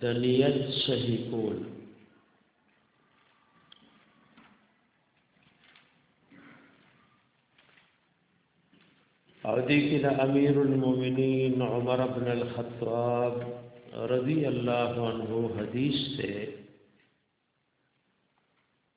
د نیت صحیح کول او دې کې د امیر المؤمنین عمر ابن الخطاب رضی الله عنه حدیث ته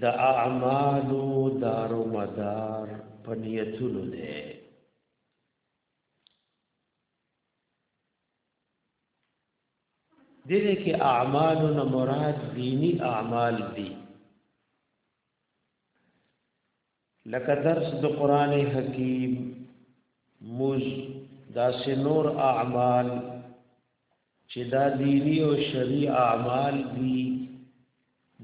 د اعمالو دارو مدار په نیتونو دی دغه کې اعمالو نه مراد دینی اعمال دي لکه درس د قران حکیم موز دا سنور اعمال چې دا دینی او شرعي اعمال دي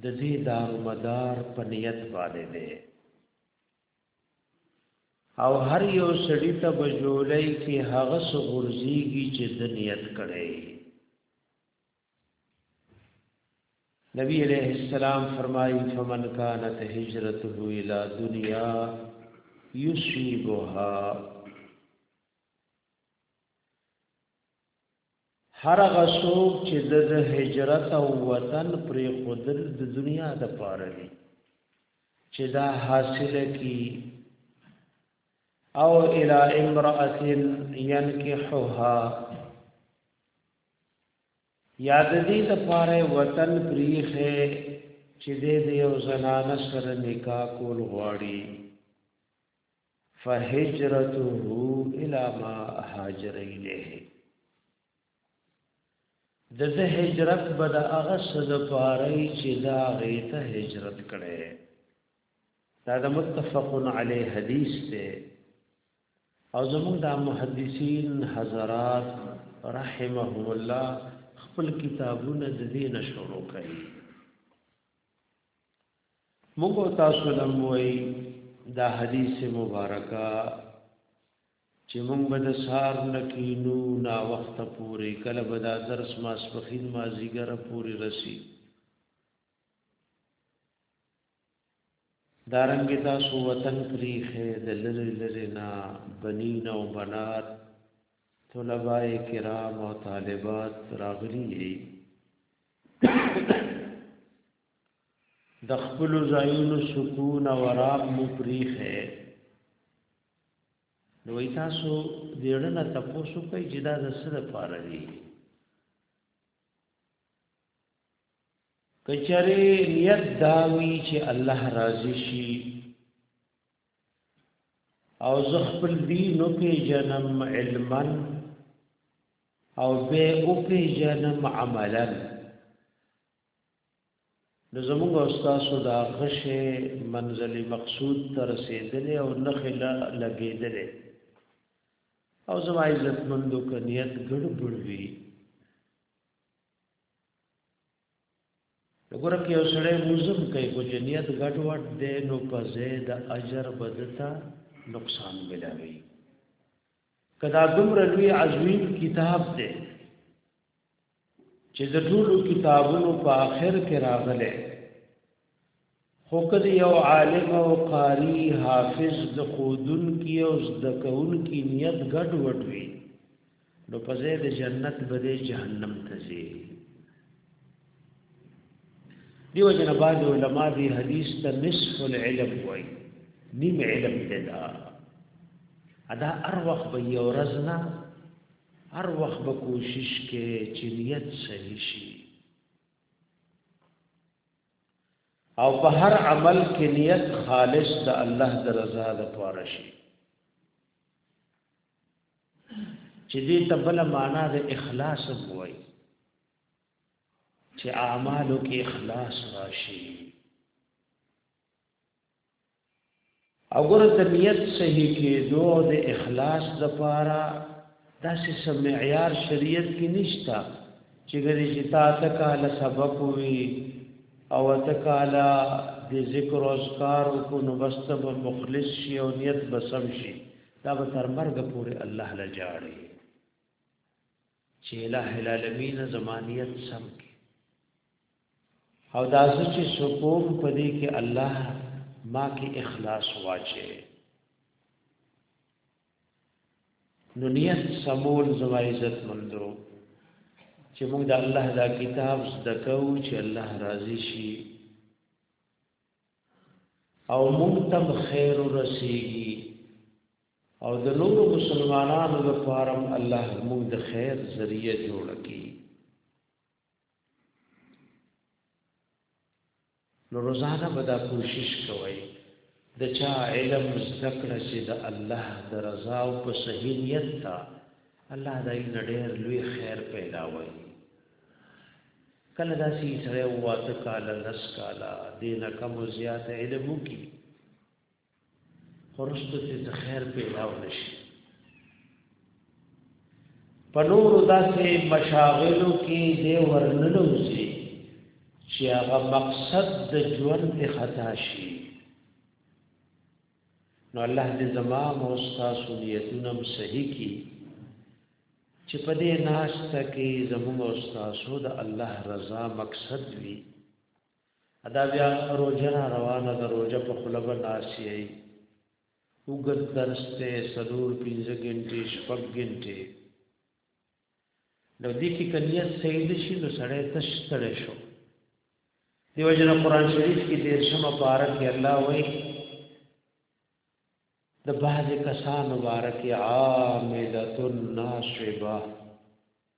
د دې دار مدار په نیت باندې ده او هر یو سړی ته بجولای کې هغه سغورځيږي چې د نیت کړي نبی علیہ السلام فرمائی فمن کانت هجرته الى دنیا یصیبها هر غسوب چې د هجرت او وطن پر خودل د دنیا د پاره دي چې دا حاصل کی او الى امرأه ينكحها یاد دې د پاره وطن پریخه چې دې د یو زنانه سره نکاح کول غواړي فهجرته الى ما هاجر الیه د زه هجرت بد هغه سد پاره چې دا غي ته هجرت کړي دا د متفقن علی حدیث ته او زموږ دا محدثین حضرات رحمهم الله خپل کتابونه د دې نشورو کوي موږ تاسو لم وای دا حدیث مبارکه چې موږ به د سار نکینو نا وخت پورې کله به دا درس ماسپخین مازیګر پورې رسی دارنګ تاسو وطن پریخه د لری لری نا بنین او بنات طلباء کرام او طالبات راغلی یی د خپل زاین سکون او آرام مو پریخه نو تاسو دیړنه تاسو کوي چې دا د سره پاره دی کچره نیت داوی چې الله راضي شي او زه خپل دین او پیژنم علما او به او پیژنم عملا نو زموږ استاد دا غشه منزل مقصود ته رسیدلې او نخې لګېدلې او زما عزت مندو کنیت ګډ بړوي وګوره کې یو سړی موزم کوي کو چې نیت غټ وټ دی نو په زید اجر بدتا نقصان ملاوي کدا دومره لوی عظیم کتاب دی چې د ټولو کتابونو په آخر کې راغله خو که د یو عالم او قاری حافظ د خودن کی او د کون کی نیت ګډ وډ وي نو په ځای د جنت بده جهنم ته ځي دیو جن بعد علماء دی حدیث ته نصف العلم وای نیم علم دا ادا ار وخت به یو رزنا ار وخت به کوشش کې چې نیت صحیح شي او په هر عمل کې نیت خالص د الله د رضا لپاره شي چې دې ته بل معنا د اخلاص وایي چې اعمالو کې اخلاص راشي او ګره د نیت صحیح کېدو او د اخلاص د پاره داسې سم معیار شریعت کې نشتا چې ګری چې تا ته کاله سبق وي او ته کاله د ذکر او اذکار کو نو بس ته مخلص شي او نیت بسم شي دا به تر مرګ پورې الله لجاړي چې الہ العالمین زمانیت سم کې او دا چې سکوم پدې کې الله ما کې اخلاص واچي نو نیت سمول زما عزت مندو چې موږ د الله دا کتاب زده کوو چې الله راضي شي او موږ تم خیر رسیږي او د نور مسلمانانو لپاره الله موږ د خیر ذریعہ جوړ کړي نو روزانه به دا کوشش کوئ د چا علم ذکر چې د الله د رضا او په صحیح نیت تا الله دای نډیر لوی خیر پیدا وای کله دا سی سره واته کال لس کالا دینه کم زیات علم کی خرشتو ته څه خیر پیدا ونشي په نور داسې مشاغلو کې دې ورننه وسی چې هغه مقصد د ژوند ته خطا شي نو الله دې زما او استاد سنتونه صحیح کی چې په دې ناشته کې زموږ استاد د الله رضا مقصد وي ادا بیا روزه را روانه ده روزه په خوله به ناسی ای وګد درس ته سلور پنځه غنټې شپږ غنټې نو دې کې کنیا سید شي نو سړی تش تړې شو دیو جن قرآن شریف کې دیر شم پارک الله وای د بعض کسان مبارک عاملتن ناشبه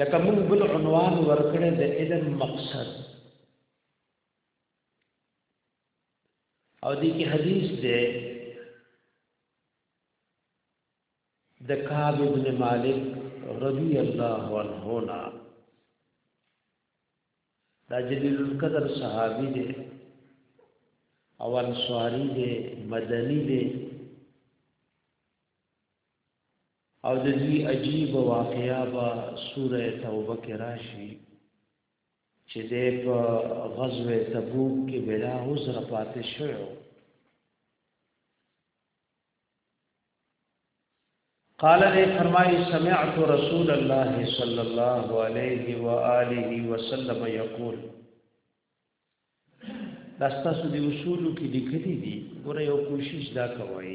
لکه موږ بل عنوان ورکړی د علم مقصد او دې کې حدیث دی د کعب ابن مالک رضی الله عنه نا دا جلیل القدر صحابي دی او انصاری دی مدنی دی او د دې عجیب واقعیا به سوره توبه کې راشي چې د په غزوه تبوک کې بلا عذر پاتې شوو قال نے فرمائی سمعت رسول اللہ صلی اللہ علیہ وآلہ وسلم یقول داستا سو دی اصولو کی لکلی دی گوره یو کوشش دا کوئی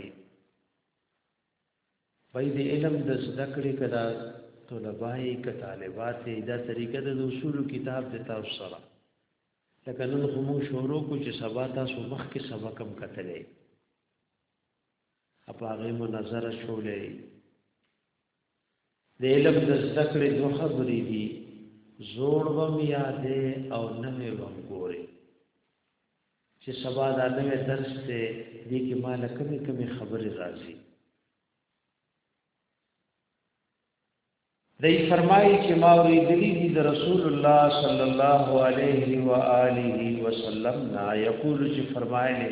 باید د علم د زده کړې کدا طلبای ک طالبات دا طریقه د اصول کتاب د تاسو سره لکه نن خو موږ شروع کو چې سبا تاسو مخ کې سبق کم کتلې اپاغه منظر شولې د علم د زده کړې دوه خبرې دي زوړ وم یادې او نوې وم ګورې چې سبا دا نوې درس ته دې کې ما لکمې کمې خبرې راځي دی فرمایي چې ما ورېدلې دي د رسول الله صلی الله علیه و آله وسلم نا یقول چې فرمایله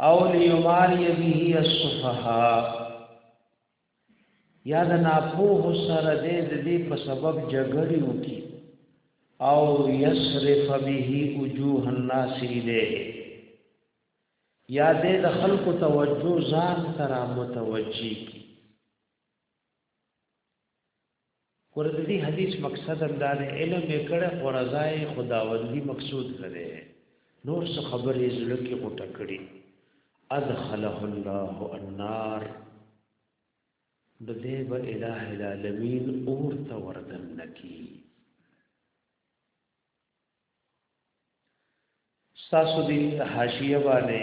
او لیماری به السفها یا د ناپوه سره د دې په سبب جګړې وکي او یصرف به وجوه الناس الیه یا دې د خلکو توجه ځان تر متوجی کی ګوره د دې حدیث مقصد هم دا دی علم یې کړی خو رضا یې خداوندي مقصود نه دی نور څه خبرې زړه کې غوټه کړي ادخله الله النار د دې به الٰه العالمین اور ته وردن نکی تاسو دې حاشیه باندې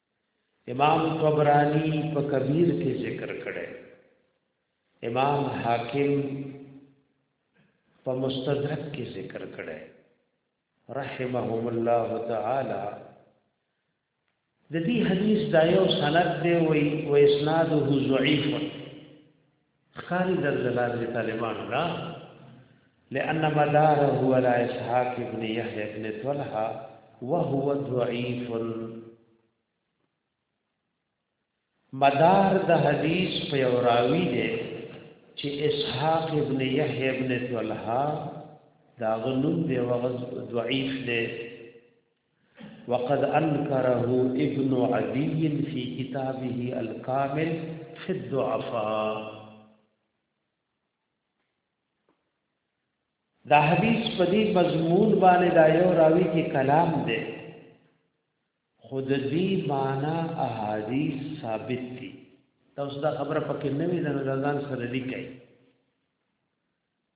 امام طبرانی په کبیر کې ذکر کړي امام حاکم په مستدرک کې ذکر کړي رحمهم الله تعالی د دې حدیث دا یو سند دی وای او اسناده ضعیف ښکاري در دلار د طالبانو نه لأن مداره هو على اسحاق ابن يحيى ابن طلحه وهو ضعيف مدار د حدیث په یو راوی دی چې اسحاق ابن یحیی ابن طلحه دا غنوم دی وغز ضعیف دی وقد انکره ابن عدی فی کتابه الکامل فی الضعفاء دا حدیث په دې مضمون باندې دا یو راوی کې کلام دی خود دې معنا احادیث ثابت دي تاسو دا خبره پکې نه وی نه ځان سره لیکي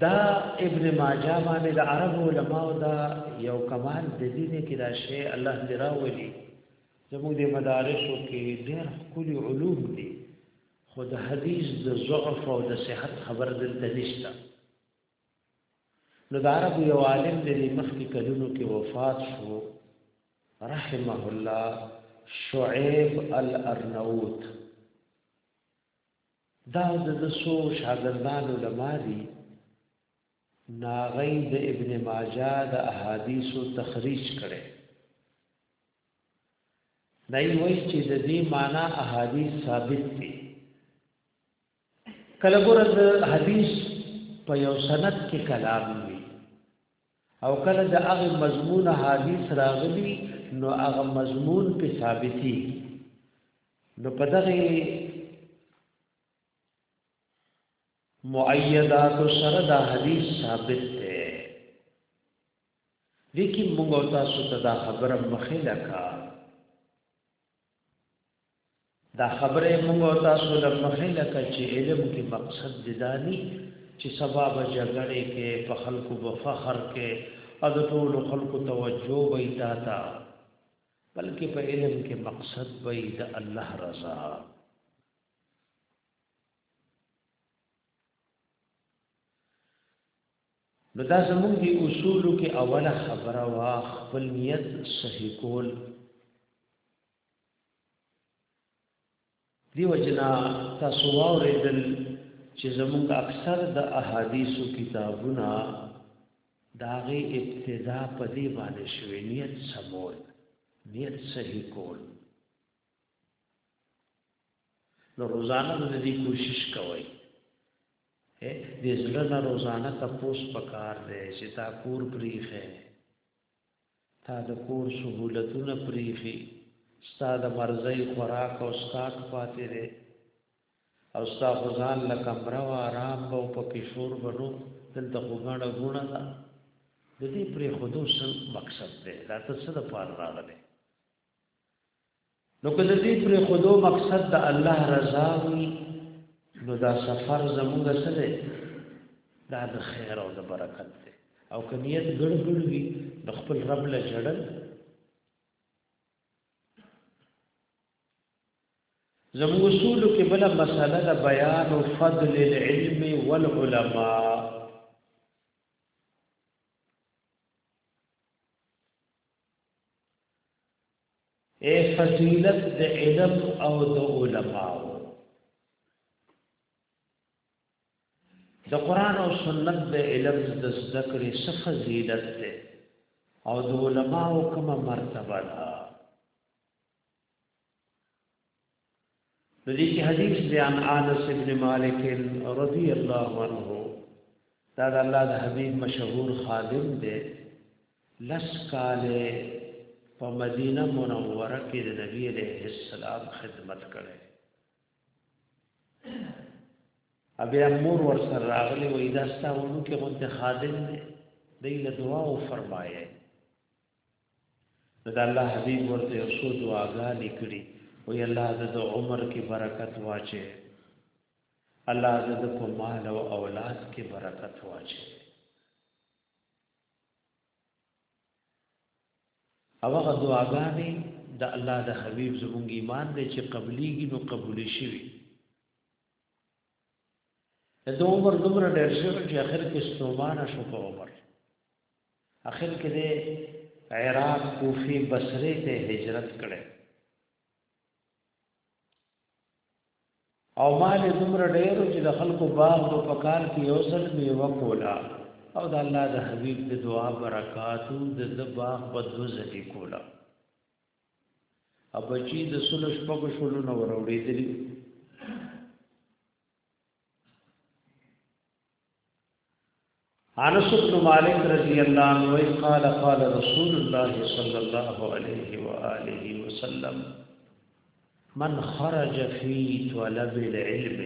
دا ابن ماجه باندې د عرب علماو دا یو کمال د دې نه کې دا شی الله دې راولي زموږ د مدارسو کې ډېر کلی علوم دي خو د حدیث د ضعف او د صحت خبر دلته نشته نو د عربو یو عالم د دې مخکې کلونو کې وفات شو رحمه الله شعیب الارنوت دا د دسو شاګردانو لماري ناغی د ابن ماجه د احادیثو تخریج کړي دای وایي چې د دې معنی احادیث ثابت دي کله ګور د حدیث په یو سند کې کلام وي او کله د هغه مضمون حدیث راغلی نو هغه مضمون په ثابتي نو په دغه مؤیدات سره دا حدیث ثابت دی لیکن موږ تاسو ته دا خبره مخې لکه دا خبره موږ او تاسو له مخې لکه چې علم کې مقصد ددانی چې سبا به جګړې کې په خلکو به فخر کې او د ټول خلکو توجه وي تا تا بلکې په علم کې مقصد وي د الله رضا نو دا زموږ دی اصولو کې اوله خبره وا خپل نیت صحیح کول دیو جنا تاسو واوریدل چې زمونږ اکثر د احادیثو کتابونه داغه ابتدا په دې باندې شوې نیت سمول نیت صحیح کول نو روزانه د دې کوشش کوئ د زړه نه روزانه تپوس پکار دی چې تا کور پریخه تا د کور سهولتونه پریخي ستا د مرزي خوراک او سکاک پاتې دی او ستا خو ځان له کمره و آرام به او پکې شور به نو دلته خو ګڼه ګونه ده د دې پرې خودو څه مقصد دی دا ته څه د پاره راغلی نو که د دې پر خودو مقصد د الله رضا وي نو دا سفر زموږ سره دا د خیر او د برکت دی او که نیت ګړګړ وي د خپل رب له جړل زموږ اصول کې بل مسله د بیان او فضل العلم والعلماء اے فضیلت د علم او د علماء د قران او سنت د علم د ذکر څخه فضیلت ده او د علماء کومه مرتبه ده ندی کی حدیث بیان آنس ابن مالک رضی اللہ عنہ دا دا اللہ دا حبیب مشہور خادم دے لس کالے پا مدینہ منورہ کی دا نبی علیہ السلام خدمت کرے ابي امور ور سره راغلي وې دا ستاونو کې غونډه خادم دی دی له دعا او فرمایي نو د الله حبیب ورته یو څو دعاګانې کړي وی الله د د عمر کې برکت واچي الله د د په مال او اولاد کې برکت واچي او هغه دعاګانې د الله د حبيب زموږ ایمان دی چې قبليږي نو قبول شي د عمر دومره ډېر شو چې اخر کې ستومانه شو په عمر اخر کې د عراق کوفی بصره ته هجرت کړي او مال دومره ډېر چې د خلکو باغ او پکار کې یو ځل می وکولا او د الله د حبیب د دعا برکاتو د باغ په دوزه کې کولا ابچی د سلو شپږو شلو نه وروړېدلی انس بن مالک رضی الله عنه قال قال رسول الله صلی الله علیه و آله وسلم من خرج فی طلب العلم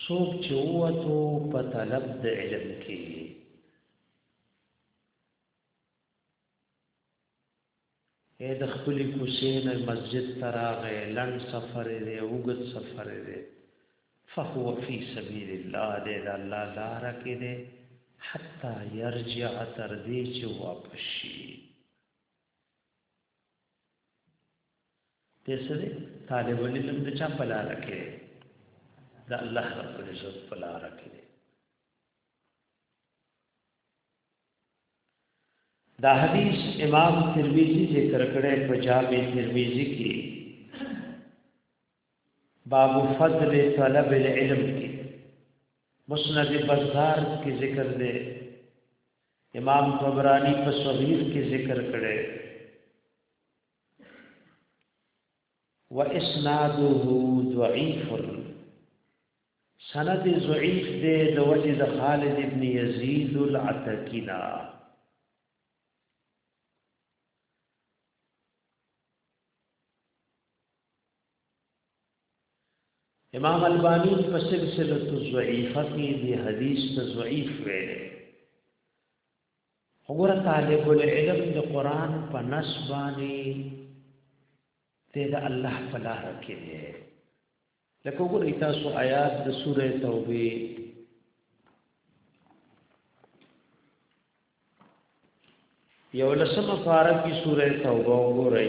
سوق چوتو په طلب د علم کې ای د خپلې کوڅې نه مسجد ته راغی لنډ سفر دی اوږد سفر دی فهو فی سبیل الله دی د الله لاره کې دی حتی یرجع تر دې چې واپس شي دې سره طالب علم د چا په لاره کې د الله رب العزت په لاره کې دا حدیث امام ترمذی ذکر کړی په جامع ترمذی کې باب فضل طلب العلم کې مسند بازار کې ذکر دی امام طبرانی په صحیح کې ذکر کړی واسناده ضعيف سند ضعيف دی د وجه د خالد ابن يزيد العتقينا امام البانی په سلسله الضعيفه کې دی حدیث ته ضعیف ویل وګوره طالب العلم د قران په نس باندې ته د الله په لار کې دی لکه وګورئ تاسو آیات د سوره توبه یو لسم پارا کی سوره توبه وګورئ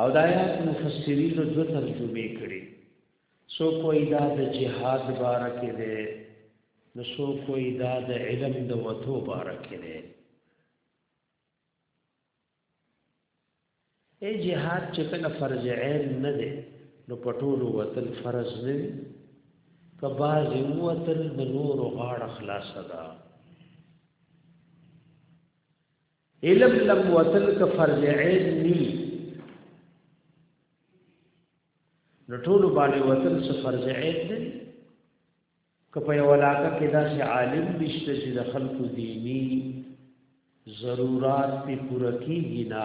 او د آیات مفسرینو دو ترجمه کړي سو کوئی دا د جهاد بارکه ده نو سو کوئی دا د علم د وتو بارکه ده اے جهاد چې کله فرض عین نه ده نو پټولو وتل فرض نه وي کباز وتل د نور غاړه خلاصه ده علم لم وتل ک فرض عین نی نو ټول باندې وتل څه فرض عین دی که په یو علاقه کې داسې عالم نشته چې د خلکو دینی ضرورات په پوره کیږي نه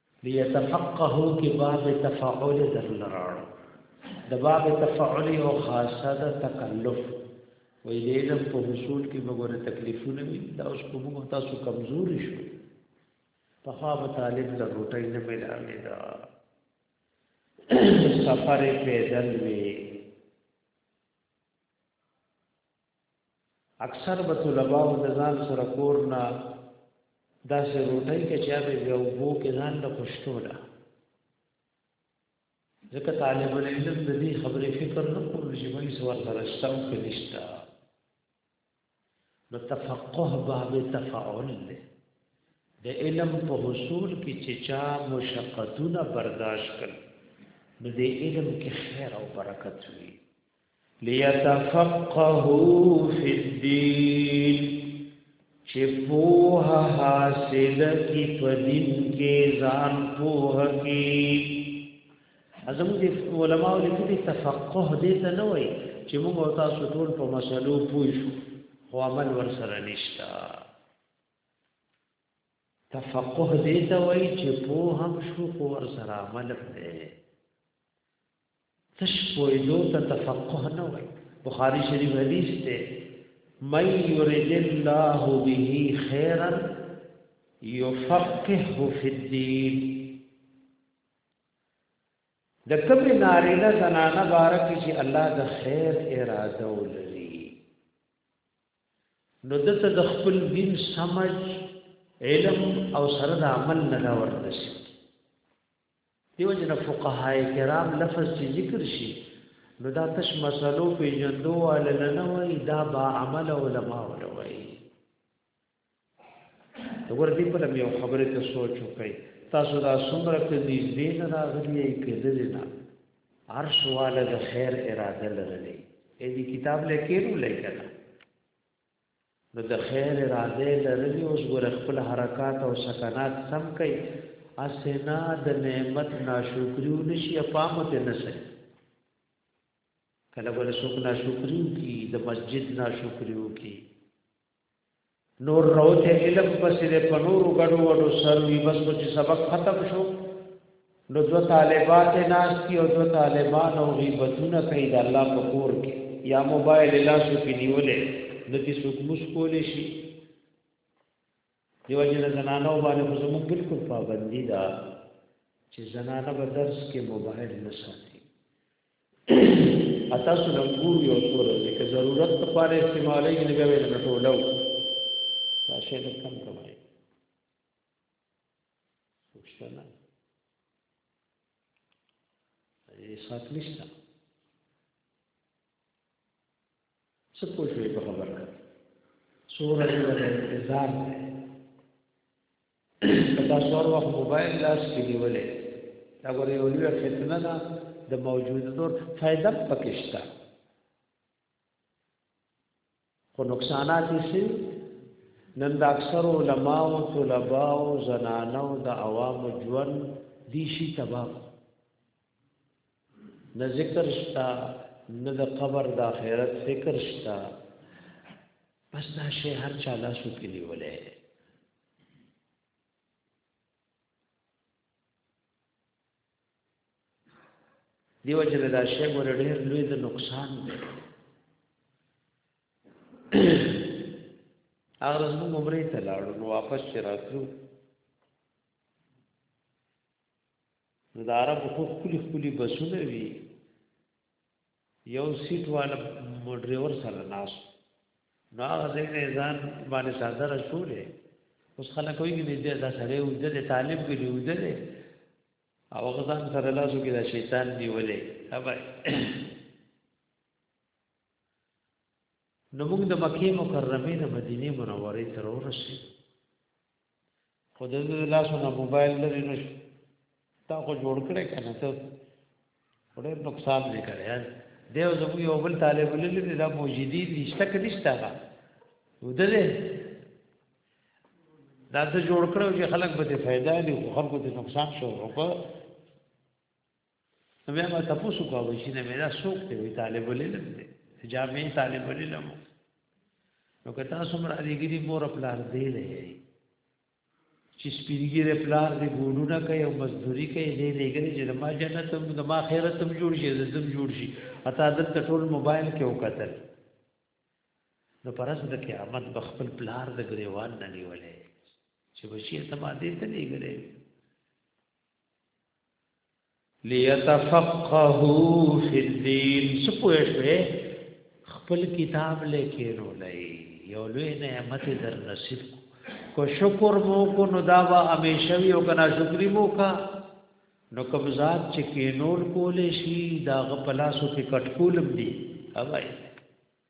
لیتفقهو کې باب تفاعل در لراړ د باب تفاعل او خاصه د تکلف وې د علم په حصول کې وګوره تکلیفونه وي دا اوس کوم تاسو کمزوري شو په هغه طالب د روټۍ نه ملاوي دا سفر پیدل وی اکثر به طلباء د ځان سره کور نه داسې روټۍ کې چې هغه یو بو کې ځان له خوشتوله ځکه طالب العلم د دې خبرې فکر نه کول چې موږ سوال سره شتم کې نشتا نو تفقه باب تفاعل دی د علم په حصول کې چې چا مشقتونه برداشت کړي نو د علم کې خیر او برکت وي ليتفقهوا في الدين چې پوه حاصل کی په دین کې ځان پوه کی ازم دې علماء لیکلي تفقه دې ته نه وای چې موږ او تاسو ټول په مسلو پوه شو خو عمل ور سره نشتا تفقه دې ته وای چې پوه هم شو خو ور سره عمل نه تش پویدو ته تفقه نه وای بخاری شریف حدیث ته من یرید الله به خیرا یفقهه فی الدین د کوم نارینه زنانه بارک چې الله د خیر اراده ولري نو دته د خپل دین سمج علم او سره د عمل نه ورته شي دیو جن فقهای کرام لفظ چې ذکر شي نو دا تش مسلو په جندو ول نه وای دا با عمل علماء ول وای وګور دې په لمه یو خبره ته سوچ وکړئ تاسو دا څومره کې دې دې نه راغلي کې دې نه عرش والا د خیر اراده لرلې دې کتاب لیکلو لیکل نو د خیر اراده یې لرلې، اوس ګوره خپل حرکات او سکنات سم کړئ، هسې نه د نعمت ناشکري ونشي او پام مو ترې نه سي. کله به څوک ناشکري وکړي، د مسجد ناشکري وکړي، نور روته علم پسې د پنورو ګډو وډو سر وي، بس چې سبق ختم شو نو دو طالبات ناست دي او دو طالبان او غیبتونه کوي د الله په کور کې یا موبایل لاسو کې نیولې نو دې څوک مشکول شي دیو جن زنانو باندې خو زموږ بالکل پابندي ده چې زنانه به درس کې موبایل نه ساتي اته سره ګور یو څور چې ضرورت لپاره استعمالې نه غوې نه ټولو دا شی نه کم کوي څوک شته نه یې سات نشته څه پوه شوې په خبر کړه څو ورځې به انتظار دی که تاسو هر وخت موبایل لاس کې نیولی دا ګورې یو لویه فتنه ده د موجوده دور فایده پکې شته خو نقصانات یې څه دي؟ نن د اکثرو علماو، طلباو، زنانو د عوامو ژوند دي شي تباه نه ذکر شتا نه د قبر د آخرت فکر شتا پس دا شی هر چا لاسو کې نیولې دیو جن دا شی ګور ډېر لوی د نقصان دی هغه ورځ موږ عمرې ته لاړو نو واپس چې راتلو نو د عربو خو خولي خولي بسونه وي یو سیټ والا ډرایور سره ناس نو هغه ځای نه ځان باندې صادره شولې اوس خلک وایي چې دې دا سره یو د طالب کې یو د او هغه ځان سره لاسو کې دا شیطان دی ولې هبای نو موږ د مکه مکرمه نه مدینه منوره ته ورسې خو د لاسونو موبایل لري نو تا خو جوړ کړې کنه ته ډېر نقصان دې کړی یار دیو زموږ یو بل طالب لري دا موجودی نشته کړيشتا دا ودلې دا ته جوړ کړو چې خلک به دې फायदा لري خو خلکو ته نقصان شو وکړه نو بیا ما تاسو کوو چې نه مې دا څوک دی وی طالب العلم دی جامع طالب العلم نو که تاسو مر علي ګری مور پلار دی لې چې سپینګیره پلار دی ګونونه کوي او مزدوري کوي دی لګري چې ما جنت هم د ما خیرت هم جوړ شي زم جوړ شي اته دلته ټول موبایل کې وکتل نو پرس د قیامت بخپل پلار د ګریوان نه نیولې چې بچی ته ما دې ته لګري ليتفقهوا في الدين سپوه شوه خپل کتاب لیکې نو لې یو لوی نعمت در نصیب کو شکر مو کو نو دا وا همیشه یو کنا شکرې مو کا نو کوم ذات چې کینول کولې شي دا غپلاسو کې کټکولم دي اوای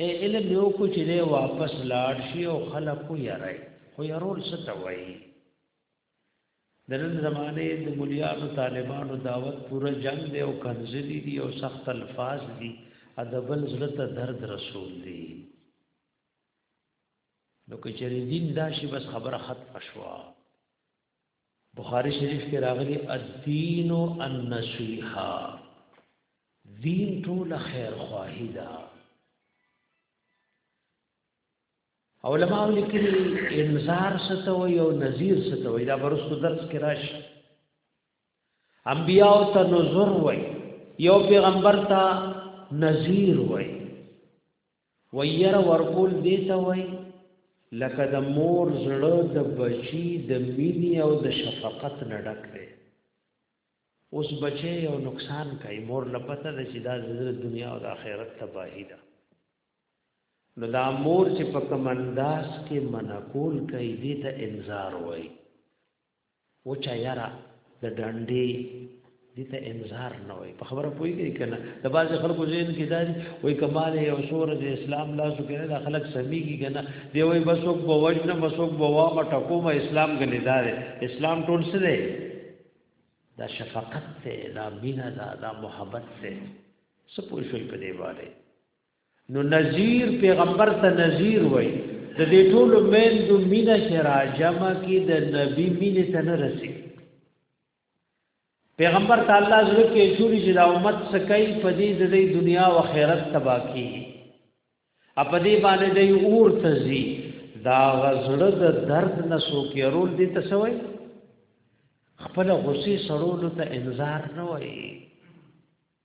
اے علم یو کو چې دی واپس لاړ شي او خلق کو یری خو یرول ستوي د نن زمانه د مليانو طالبانو دعوت پوره جنگ دی او کنځلي دي او سخت الفاظ دي ادبل زړه ته درد رسول دي نو کچری دین داشي بس خبره ختم شوا بخاری شریف کې راغلی الدین النصیحه دین ټول خیر خواهی دا علماء لیکلي انذار ستو یو نذیر ستو دا برسو درس کې راشي انبیاء ته نذر وای یو پیغمبر ته نذیر وای ویره ورکول دې ته وایي لکه د مور زړه د بچي د مینې او د شفقت نه ډک دی اوس بچي یو نقصان کوي مور لپته د چې دا زړه دنیا او د آخرت تباہی ده نو دا مور چې په کمنداس کې منکول کوي دې ته انذار وایي وچا یارا د ډانډې دي ته انذار نه وي په خبره پوي کوي کنه د باز خلکو زین کې داري وای کمال یو سور د اسلام لا سو کنه د خلک سميږي کنه دی وای بس وک بو وجنه بس وک بو وا ما ټکو ما اسلام غلي دار اسلام ټول څه دی دا شفقت ته دا مینا دا دا محبت ته سپوږی په دی باندې نو نذیر پیغمبر ته نذیر وای د دې ټولو میندو مینه چې راجمه کې د نبی مینه ته نه رسي پیغمبر تعالی زړه کې چوری چې دا امت سکای په دې د دې دنیا او آخرت تبا کی اپ دې باندې دې اور تزي دا غزړه د درد نه سو کې رول دې تسوي خپل غصې سړولو ته انذار نه وایي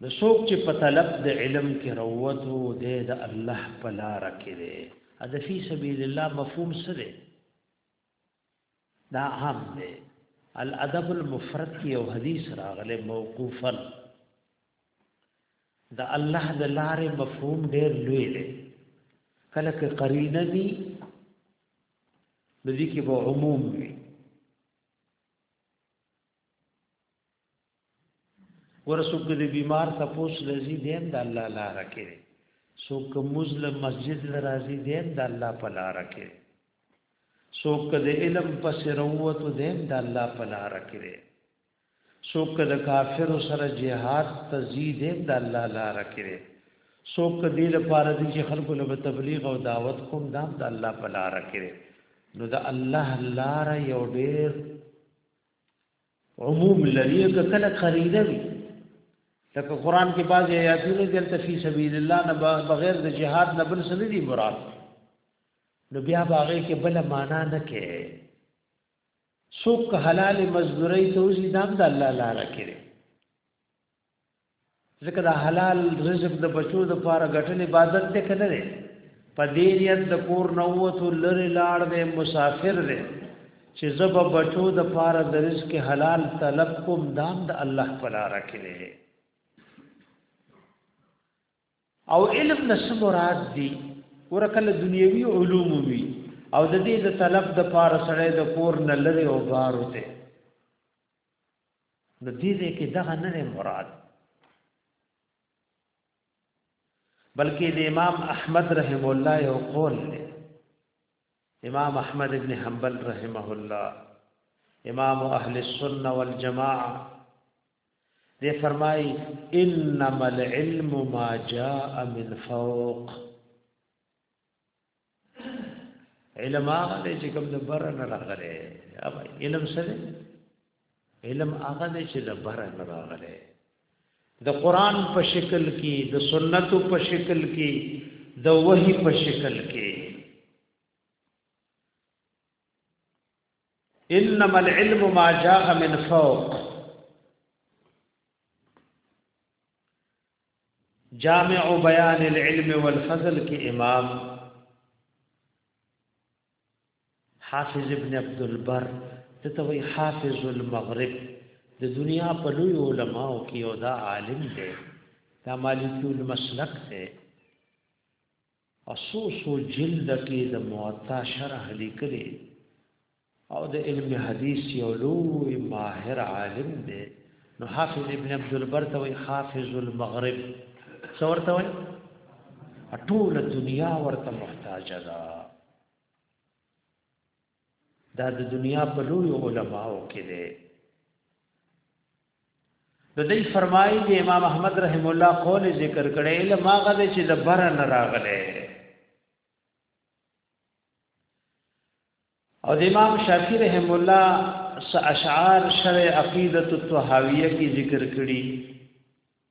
نو څوک چې په طلب د علم کې روتو دی د الله په لار کې دی ا د فی سبیل الله مفهوم څه دی دا عام دی الادب المفرد کې یو حدیث راغلی موقوفا د الله د لارې مفهوم ډېر لوی دی کله کې قرینه دی د دې کې به عموم وي ورسو کې د بیمار تپوس لذي دین د الله لار کې سو که مزلم مسجد لرازي دین د الله په لار کې سو که د علم په سروت دین د الله په لار کې سو که د کافر سره جهاد تزي دین د الله لار کې سو که دې لپاره دي چې خلکو له تبلیغ او دعوت کوم دام د الله په لار کې نو د الله لار یو ډیر عموم لري که کله قرینه وي لکه قران کې بعض آیاتونه دلته فی سبیل الله نه بغیر د جهاد نه بل څه دي مراد نو بیا باغې کې بل معنا نه کې سوک حلال مزدوري ته وزي دام د الله لاره کړي ځکه دا حلال رزق د بچو د پاره غټل عبادت ته کنه دی په دې نیت د کور نووتو لری لاړ دی مسافر دی چې زب بچو د پاره د رزق حلال طلب کوم دام د الله پلا راکړي او علم نس مراد دی ورکل دنیوي علوم وی او د دې د طلب د پاره سره د کور نه لری او بار وته نو دې ځای کې دغه نه دی مراد بلکې د امام احمد رحم الله یو قول دی امام احمد ابن حنبل رحمه الله امام اهل السنه والجماعه دې فرمای انما العلم ما جاء من فوق علم هغه دی چې کوم د بر نه راغلی هغه علم سره علم هغه دی چې د بر نه راغلی د قران په شکل کې د سنتو په شکل کې د وحي په شکل کې انما العلم ما جاء من فوق جامع بیان العلم والفضل کې امام حافظ ابن عبد البر تتوی حافظ المغرب د دنیا په لوی علماو کې یو دا عالم دی دا مالکی المسلک دی اسو سو جلد کې د موطا شرح لیکلې او د علم حدیث یو لوی ماهر عالم دی نو حافظ ابن عبد البر ته وی حافظ المغرب څورته وی ټول دنیا ورته محتاج ده دا د دنیا په لوی علماو کې دی د دې فرمایي د امام احمد رحم الله قول ذکر کړي علم هغه دی چې د بر نه راغله او د امام شافعي رحم الله اشعار شرع عقیدت الطحاویہ کی ذکر کړي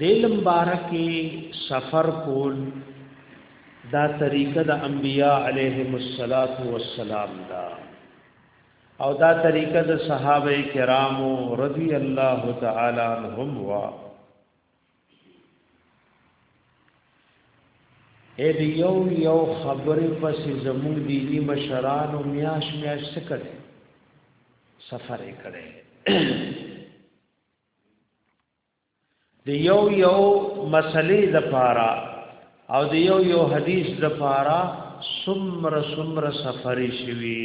د علم بارکه سفر کول دا طریقه د انبیاء علیهم الصلاۃ والسلام دا او دا طریقه د صحابه کرامو رضی الله تعالی عنهم وا اې دی یو یو خبرې پسې زموږ دینی مشرانو میاش میاش سکړي سفر یې کړي دی یو یو مسلې د پاره او دی یو یو حدیث د پاره سمر سمر سفرې شوي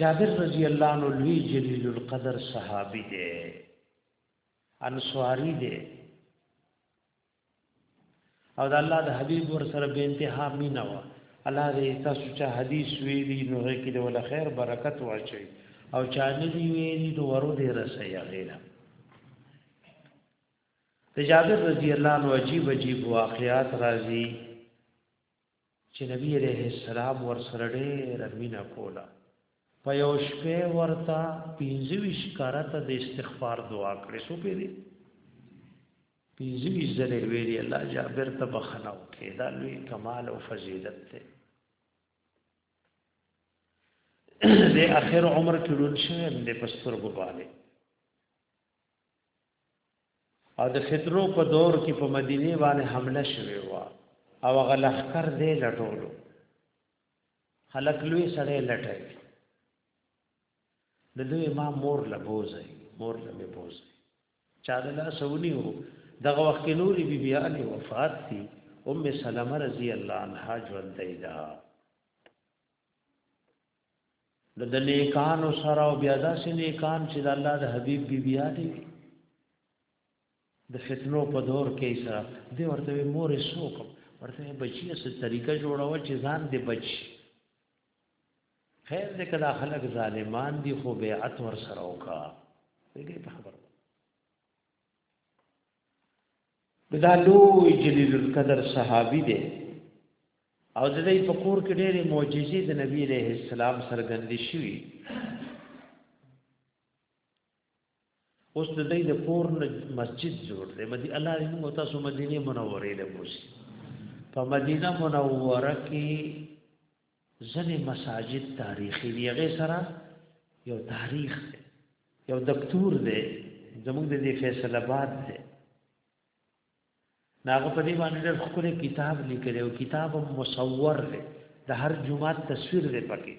جابر رضی الله عنه لوی جلیل القدر صحابي دی انصاری دی او د الله د حبیب ور سره به انتها مینا وا الله دې تاسو چې حدیث ویلی نو هغه کې د ول خیر برکت واچي او چا نه دی ویلی نو ورو دې رسي غیره د جابر رضی الله عنه عجیب عجیب واقعات راځي چې نبی عليه السلام ورسره ډېره مینه کوله په یو شپه ورته 25 کرات د استغفار دعا کړې سو په دې 25 ځله ویلي الله جابر ته بخنه وکړي دا لوی کمال او فضیلت دی د اخر عمر کې لول شوی د پستر ګباله او د فتنو په دور کې په مدینه باندې حمله شوه وا او هغه لخر دې لټولو خلک لوی سره لټوي د دوی امام مور لبوزي مور لمه بوزي چا د لا سونی وو دغه وخت نوري بي بي علي وفات دي ام سلمہ رضی الله عنها ژوند دی دا د نیکانو سره او بیا داسې نیکان چې د الله د حبیب بی بیا دی د فتنو په دور کې سره دی ورته مور سوک ورته بچی سره طریقه جوړاوه چې ځان دې بچ خیر دې کدا خلک ظالمان دي خو بیعت ور سره وکا دغه په خبره دا لوی جلیل القدر صحابي دی او د دې په کور کې ډېرې معجزې د نبی عليه السلام سرګندې شوې اوس د دې د کور مسجد جوړ دی مدي الله دې موږ تاسو مدینه منورې له موسی په مدینه منوره کې ځنې مساجد تاریخي دی هغه سره یو تاریخ دی یو دکتور دی زموږ د دې فیصل آباد دی ناغه په دې باندې ډېر خپل کتاب لیکلی او کتاب مصور دی د هر جمعه تصویر دی پکې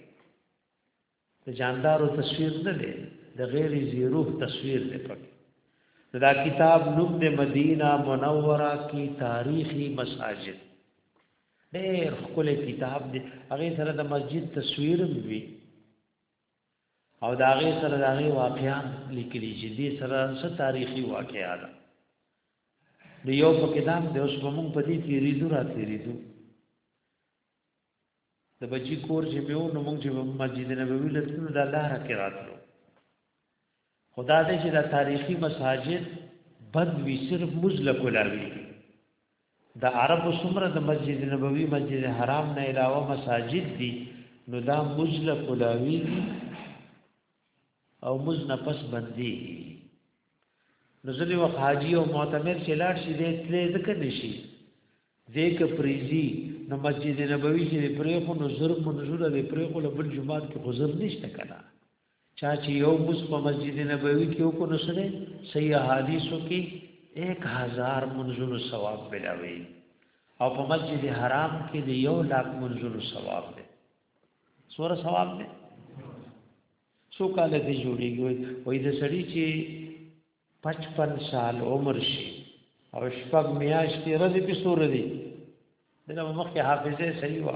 د جاندارو تصویر نه دی د غیر ذی روح تصویر دی پکې دا کتاب نوم د مدینه منوره کی تاریخی مساجد ډېر خپل کتاب دی هغه سره د مسجد تصویر وی او دا هغه سره د هغه واقعات لیکلي چې دې سره څه تاریخي واقعا ده د یو په کتاب د اوس په مونږ په دې تیریدو را تیریدو د بچی کور چې به نو موږ چې مسجد نبوي لسنو د الله راکې راتلو خدا دې چې دا تاریخي مساجد بند وی صرف مزله کولاوي د عربو سمره د مسجد نبوي مسجد حرام نه علاوه مساجد دي نو دا مزله کولاوي او مز نه پس بنديږي نو ځنې وخت حاجی او معتمر چې لاړ شي دې تلې ځکه نشي دې که پریزي نو مسجد نبوي چې پرې خو نو زر منزور دې پرې خو له بل جمعات کې حضور نشته کنه چا چې یو مز په مسجد نبوي کې وکړو نو سره صحیح حدیثو کې 1000 منزور ثواب ملاوي او په مسجد حرام کې د یو لاک منزور ثواب دی سور ثواب دی څو کال کې جوړیږي وای د سړی چې 55 سال عمر شي او شپږ میاشتې ورځې په سور دي دغه مخکې حافظه صحیح و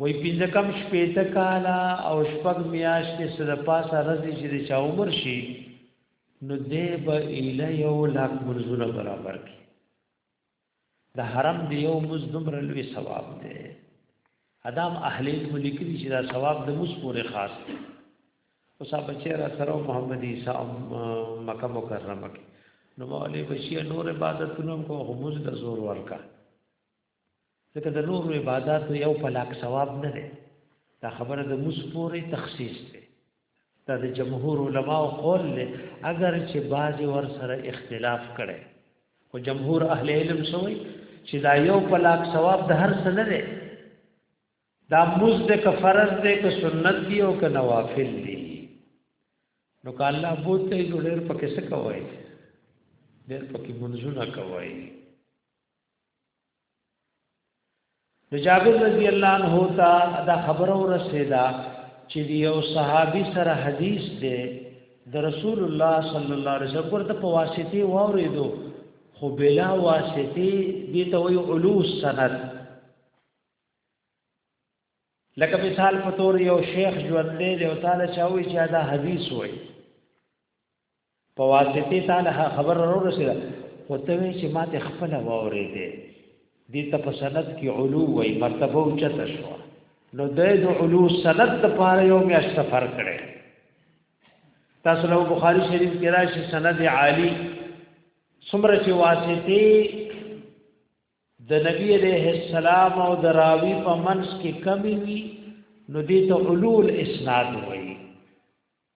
وای پنځه کم شپې ته کالا او شپږ میاشتې سره پاسه ورځې چې د چا عمر شي نو دې به اله یو لاک منزونه برابر کی د حرم دی یو مز دومره لوی ثواب دی ادم اهل علم لیکلي چې دا ثواب د مز پورې خاص دی او صاحب چې را سره محمد عیسی مکه مکرمه کې نو مولوی بشي نور عبادتونو کو همز د زور ورکا ځکه د نور عبادت یو پلاک ثواب نه دی دا خبره د مز پورې تخصیص دی دا د جمهور علما او قول له اگر چې بعضی ور سره اختلاف کړي او جمهور اهل علم سوی چې دا یو پلاک ثواب د هر څه نه دی دا موز د ک فرض دی ک سنت دی او ک نوافل دی نو ک الله بوته یې ډېر پکې څه کوي ډېر پکې منځونه کوي د جابر رضی الله عنه ته دا خبره ورسېدا چې دی یو صحابي سره حدیث دی د رسول الله صلی الله علیه وسلم ورته په واسطه واوریدو خو بلا واسطه دي ته وی علو سند لکه مثال په تور یو شیخ ژوند دی او تعالی چاوي چې دا حدیث وایي په واسطه تعالی خبر را رسیدا خو ته وی چې ما ته خپل وورې دې دې ته په سند کې علو وای مرتبه او چت شو نو د علو سند ته پاره یو میا سفر کړي تاسو له بخاری شریف کې راشي سند عالی څومره چې واسطه د نبی عليه السلام او دراوی په منس کې کمی وی نو دې ته علو الاسناد وای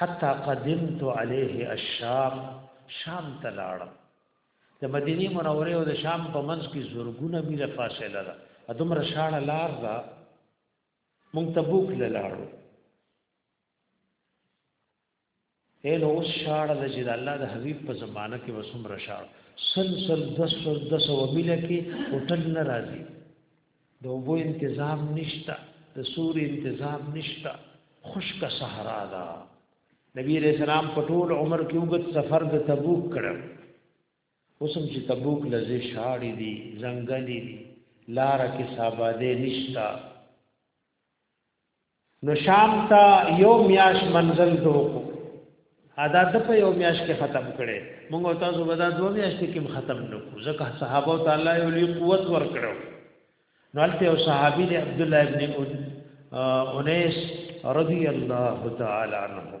حتی قدمت علیه الشام شام ته لاړم د مدینه منوره او د شام په منځ کې زورګونه میله فاصله ده ادم رشاړه لار ده مونږ تبوک لاړو اے نو اوس شاړه د جد الله د حبیب په زمانہ کې وسوم رشاړ سلسل دسل دسو میله کې هوټل ناراضي د اوبو انتظام نشته د سور انتظام نشته خشک صحرا ده نبی رسول الله په ټول عمر کې وګت سفر د تبوک کړم اوسم چې تبوک لزه شاړې دي ځنګلې دي لار کې ساباده نشتا نو شام ته یو میاش منزل ته وکړو ادا د په یو میاش کې ختم کړي موږ تاسو به دا دوه میاش کې ختم نکو ځکه صحابه تعالی یو لوی قوت ورکړو نو البته یو صحابي دی عبد الله ابن انیس رضی الله تعالی عنہ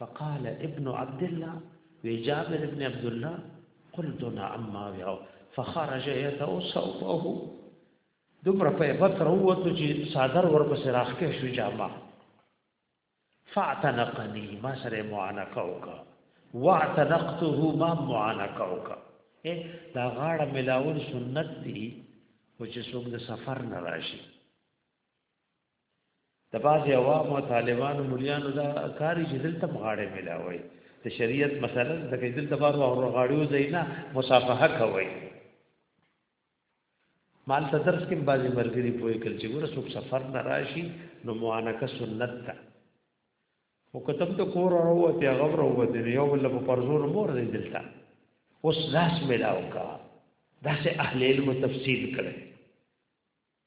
فقال ابن عبد الله وی جابر ابن عبد الله قلت نعم ما ویاو فخرج يده صوبه دومره په بکر ووتو چې صادر ورپسې راخکې شو جامه فاعتنقني ما سره معانقه وکا واعتنقته ما معانقه وکا دا غاړه ملاول سنت دي او چې څوک د سفر نه راشي د باز عوام او طالبان مليانو دا کاری چې دلته مغاړې ملاوي د شریعت مسله د کې دلته بار او غاړیو زینا مصافحه کوي مال ته درس کې بعضی مرګري پوي کل چې ګوره څوک سفر نه راشي نو موانکه سنت ده او کتم ته کور راو ته غبر او د یو بل په پرزور مور دی دلته اوس لاس ملاو کا دا سه اهل علم تفصیل کړي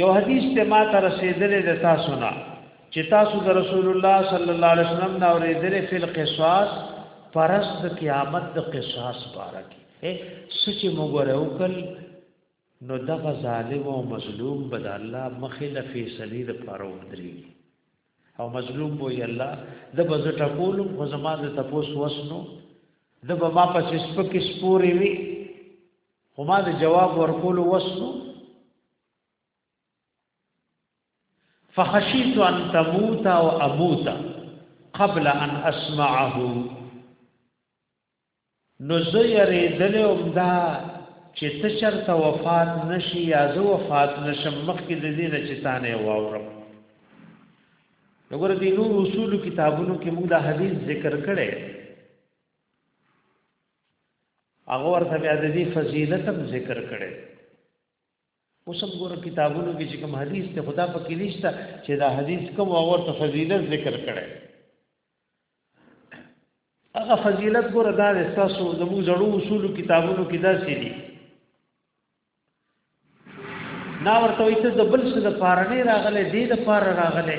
یو حدیث ته ما ته رسیدلې د تاسو نه چې تاسو د رسول الله صلی الله علیه وسلم نه اورېدلې فل قصاص پرس د قیامت د قصاص باره کې سچ مګره وکل نو دغه ظالم او مظلوم بد الله مخې له فیصله د پاره ودري او مظلوم وي الله د بز ټکول خو زما د تپوس وسنو د بما پس سپک سپوري وي خو ما د جواب ورکول وسو فخشیت ان تموت او اموت قبل ان اسمعه نو زه یریدل اوم دا چې ته چرته وفات نشي یا زه وفات نشم مخکې د دې نه چې تانه واورم وګوره دې نور اصول کتابونو کې موږ دا حدیث ذکر کړي هغه ورته بیا د دې فضیلت هم ذکر کړي اوس هم ګوره کتابونو کې چې کوم حدیث ته خدا په کې نشته چې دا حدیث کوم او ورته فضیلت ذکر کړي هغه فضیلت ګوره دا د تاسو د مو زړو اصول کتابونو کې دا سې دي نا ورته وي ته د بل څه د پاره نه راغله دې د پاره راغله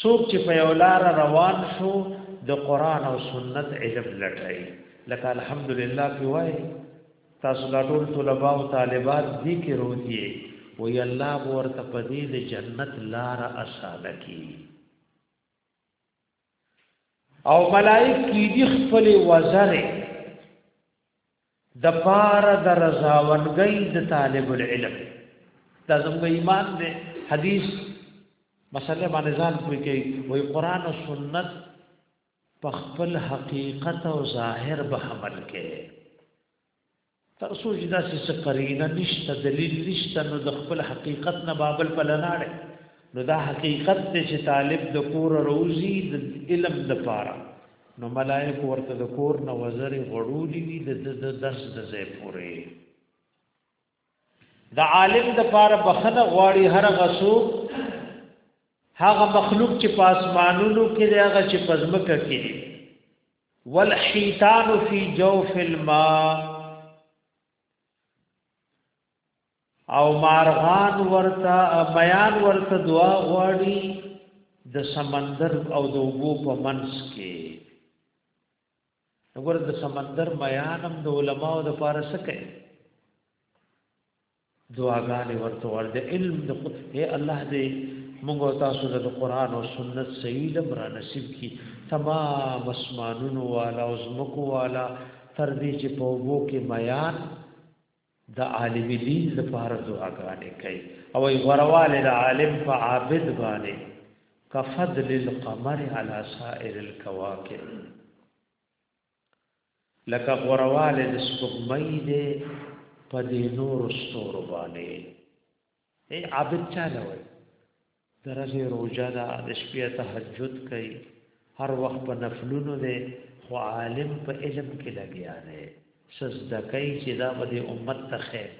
څوک چې په یو لار روان شو د قران او سنت علم لټای لکه الحمدلله په وای تاسو لا ټول طلباء او طالبات دي کې روتي و ی الله ورته په دې د جنت لار اسانه کی او ملائک کی دي خپل وزره دپاره د رضاونګۍ د طالب العلم دا زموږ ایمان دی حدیث مسله باندې ځان پوي کوي وای قران او سنت په خپل حقیقت او ظاهر به عمل کوي تر څو چې دا څه قرینه نشته دلیل نشته نو د خپل حقیقت نه بابل په لناړي نو دا حقیقت دې چې طالب د کور روزي د علم د پاره نو ملائک ورته د کور نه وزرې غړولې وي د د درس د ځای پورې د عالم د پاره بخنه غواړي هر غسو هغه مخلوق چې په اسمانونو کې دی هغه چې په ځمکه کې دی والحیتان فی جوف الماء او مارغان ورته بیان ورته دعا غواړي د سمندر او د وبو په منس کې وګوره د سمندر بیانم د علماو د پاره سکه دعاګانې ورته ور د علم د خود اے الله دې موږ تاسو د قران او سنت صحیح لمر نصیب کی تمام اسمانونو والا او زمکو والا تر دې چې په وبو کې بیان د عالم دین لپاره دعاګانې کوي او ای غرواله د عالم په عابد باندې کفضل القمر على سائر الكواكب لکه غرواله د سپوږمۍ دې په دې نور ستورو باندې اے عابد چاله وای درځي روزه دا د شپې تهجد کوي هر وخت په نفلونو دی خو عالم په علم کې لګیا دی سجده کوي چې دا به د امت ته خیر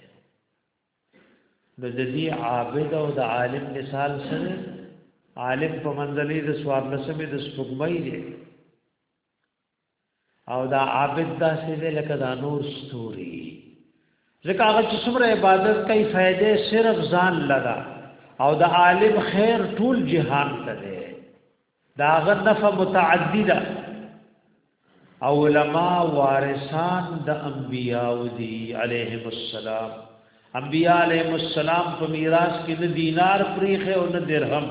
د دې عابد او د عالم مثال سره عالم په منځلې د سوار نسمه د سپګمۍ دی او دا عابد دا سیده لکه دا نور ستوري ځکه هغه چې څومره عبادت کوي فائدې صرف ځان لدا او دا عالم خیر ټول جهان ته دی دا هغه نفع متعدی ده او علماء وارثان د انبیاء دی علیهم السلام انبیاء علیهم السلام په میراث کې نه دینار پریخه او نه درهم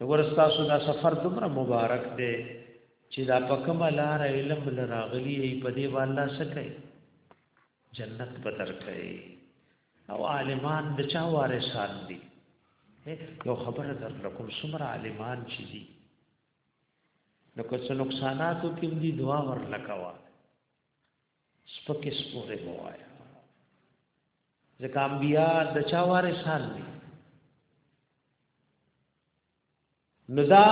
ورستاسو دا سفر دومره مبارک دی چې دا په کومه لار علم لراغلی ای په دې والله سکه جنت به درکړي او عالمان د چا وارثان دي یو خبره در لکم سمر عالمان چې دي نو که څه نقصاناتو کې دي دعا ورلکوا سپکه سپوره موایا ځکه انبیا د چا وارثان دي نو دا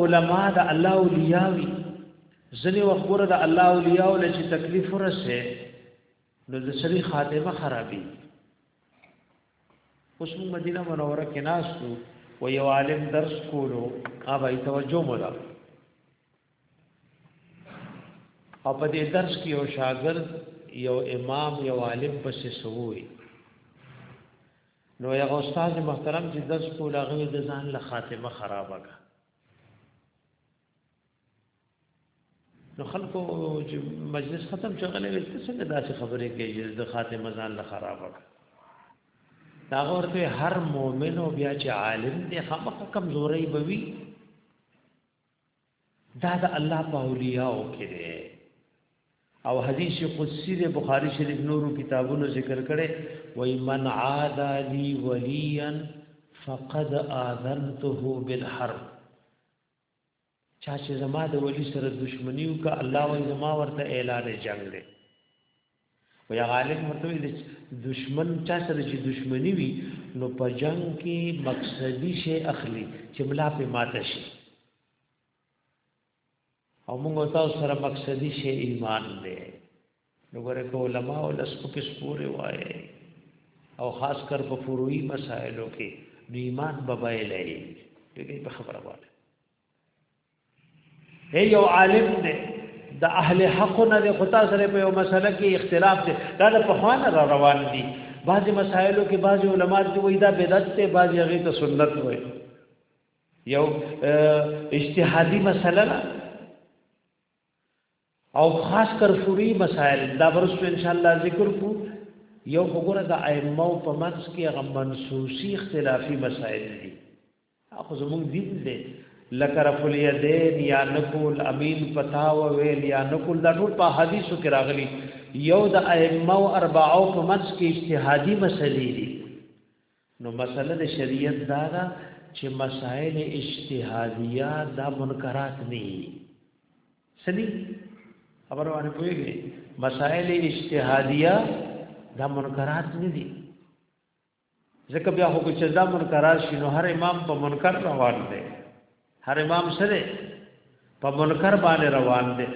علما د الله اولیاء وي ځنې وخت ګوره د الله اولیاء له چې تکلیف ورسه نو د سړي خاتمه خرابي اوس موږ مدینه منوره کې ناستو و یو عالم درس کولو هغه توجه مولا او په دې درس کې یو شاګرد یو امام یو عالم پس سووي نو یو استاد محترم چې درس کو لاغه د ځان له خاتمه خرابه کا نو خلکو چې مجلس ختم شغلې وي څنګه داسې خبرې کوي چې د خاتمه ځان له خرابه کا دا ورته هر مؤمن او بیا چې عالم دی خامخ کمزوري بوي دا د الله په اولیاءو کې دی او حدیث قدسی د بخاری شریف نورو کتابونو ذکر کړي وای من عاد لی ولیا فقد اذنته بالحرب چا چې زما د ولی سره دښمنی وکړه الله وای زما ورته اعلان جنگ دی وی غالب متوی د دشمن چا سره چې دشمنی وي نو په جنگ کې مقصدی شي اخلي چې ملا په ماته شي او موږ تاسو سره مقصدی شي ایمان دی نو ګره کو علماء او لسکو کې سپورې وای او خاص کر په فروعي مسائلو کې ایمان ببایلې دې په خبره وایي هي یو عالم دی د اهل حق نه د خطا سره په یو مسله کې اختلاف دی دا د پخوانه را روان دي بعضی مسائلو کې بعضی علما دی وای دا بدعت ته بعضی هغه ته سنت وای یو اجتهادي مسله ده او خاص کر فروعي مسائل دا ورسره ان شاء الله ذکر کو یو وګوره د ائمه په منځ کې هغه منسوسی اختلافي مسائل دي اخو زموږ دین دی لکه رفع الیدین یا نقول امین فتاو ویل یا نقول دا ټول په حدیثو کې راغلي یو د ائمه او اربعو په منځ کې اجتهادي مسلې دي نو مسله د شریعت دا ده چې مسائل اجتهادیه دا منکرات نه دي سني خبر باندې پوهیږي مسائل اجتهادیه دا منکرات نه دي ځکه بیا هو چې دا منکرات شنو هر امام په منکر روان دی هر امام سره په منکر باندې روان دی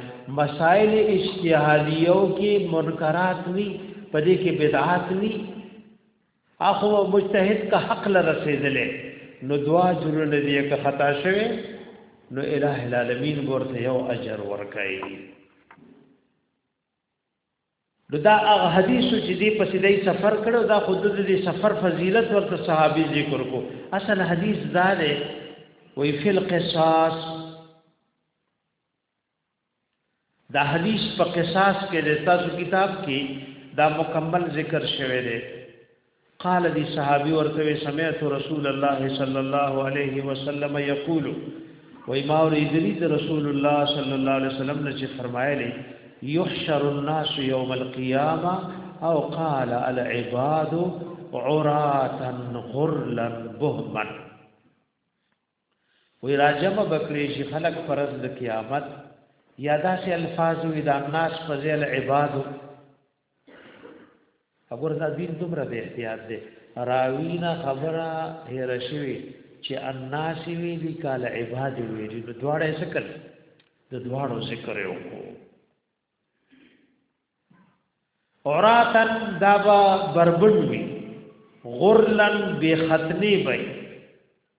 مسائل اجتهادیو کې منکرات ني پدې کې بدعات ني اخو مجتهد که حق لرسیدلې نو دوا جرونه دی که خطا شوه نو الہ العالمین ورته یو اجر ورکړي نو دا هغه حدیث چې دی په سیدای سفر کړو دا خود دې سفر فضیلت ورته صحابي ذکر کو اصل حدیث دا دی وی فی القصاص دا حدیث په قصاص کې د تاسو کتاب کې دا مکمل ذکر شوی دی قال دی صحابي ورته سمعت رسول الله صلی الله علیه وسلم یقول و ما اوریدلی د رسول الله صلی الله علیه وسلم نه چې فرمایلی یحشر الناس یوم القیامه او قال العباد عراتا غرلا بهما وی راجم بکړي شي خلق فرض د قیامت یا داسې الفاظ وي د الناس په ځل عباد وګور دا دین دومره به احتیاط دی راوینا خبره هیر شوی چې الناس وی دي کال عباد وی دي په دواړه ذکر د دواړو ذکر یو اوراتن دابا بربن وی غرلن بی ختنی بی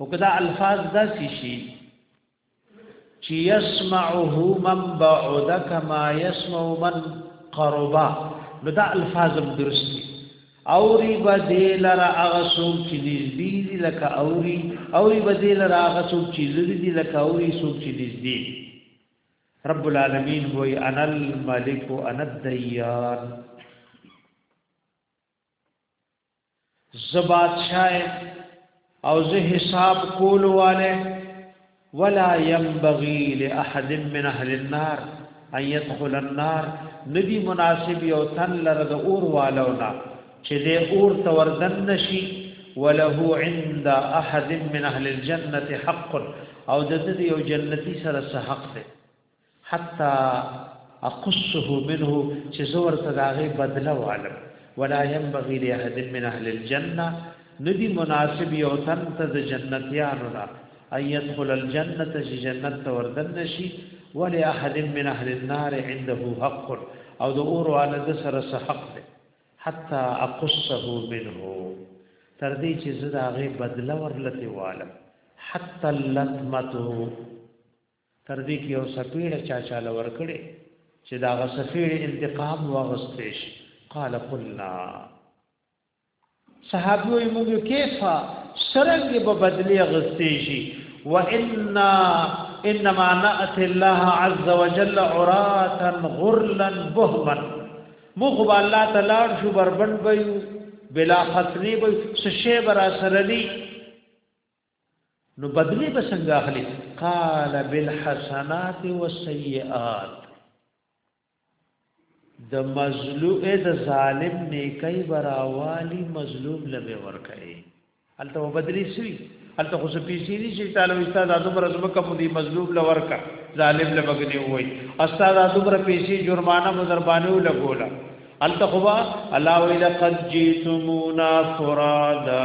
وکدا الفاظ دا شي چې يسمعه من بعد كما يسمع من قربا نو دا الفاظ هم درست دي اوري بدل را اغسوم چې نږدې دي لکه اوري اوري بدل را اغسوم چې لري دي لکه اوري سوم چې نږدې رب العالمین وای انا الملک انا الدیان زه بادشاہ او زه حساب کول والے ولا ينبغي لاحد من اهل النار ان يدخل النار ندی مناسب یو تن لره د اور والونا چې د اور توردن نشي وله عند احد من اهل الجنه حق او د دې یو جنتی سره حق ده حتی اقصه منه چې زه ورته د هغې بدله والم ولا ينبغي لأحد من أهل الجنة ندی مناسب یو تن ته د جنتیانو نه ان يدخل الجنة چې جنت ته وردن نشي ولا أحد من أهل النار عنده حق او د اور والا د سره حق دی حتی اقصه منه تر دې چې زه د هغې بدله ورلته والم حتی اللطمته تر دې کې یو سپېړه چا چاله ورکړې چې دا غ سفیر انتقام واغستې شي قال قلنا صحابي موږ کیفه سرنګ به بدلی غستې شي وان انما ناتي الله عز وجل عراتا غرلا بهما مخ به الله تعالی شو بربند بيو بلا خطنی به سشه برا سره دی نو بدلی به څنګه اخلي قال بالحسنات والسيئات د مظلوم د ظالم نیکي براوالي مظلوم لبه ورکړي الته بدلی سوي الته خو سپیسی دي چې تعالی استاد اعظم رزم کوم دي مظلوم لورکا ظالم لبغني وای استاد اعظم پر پیسې جرمانه مزربانه لګولا الته خو الله ویل قد جئتمونا فرادا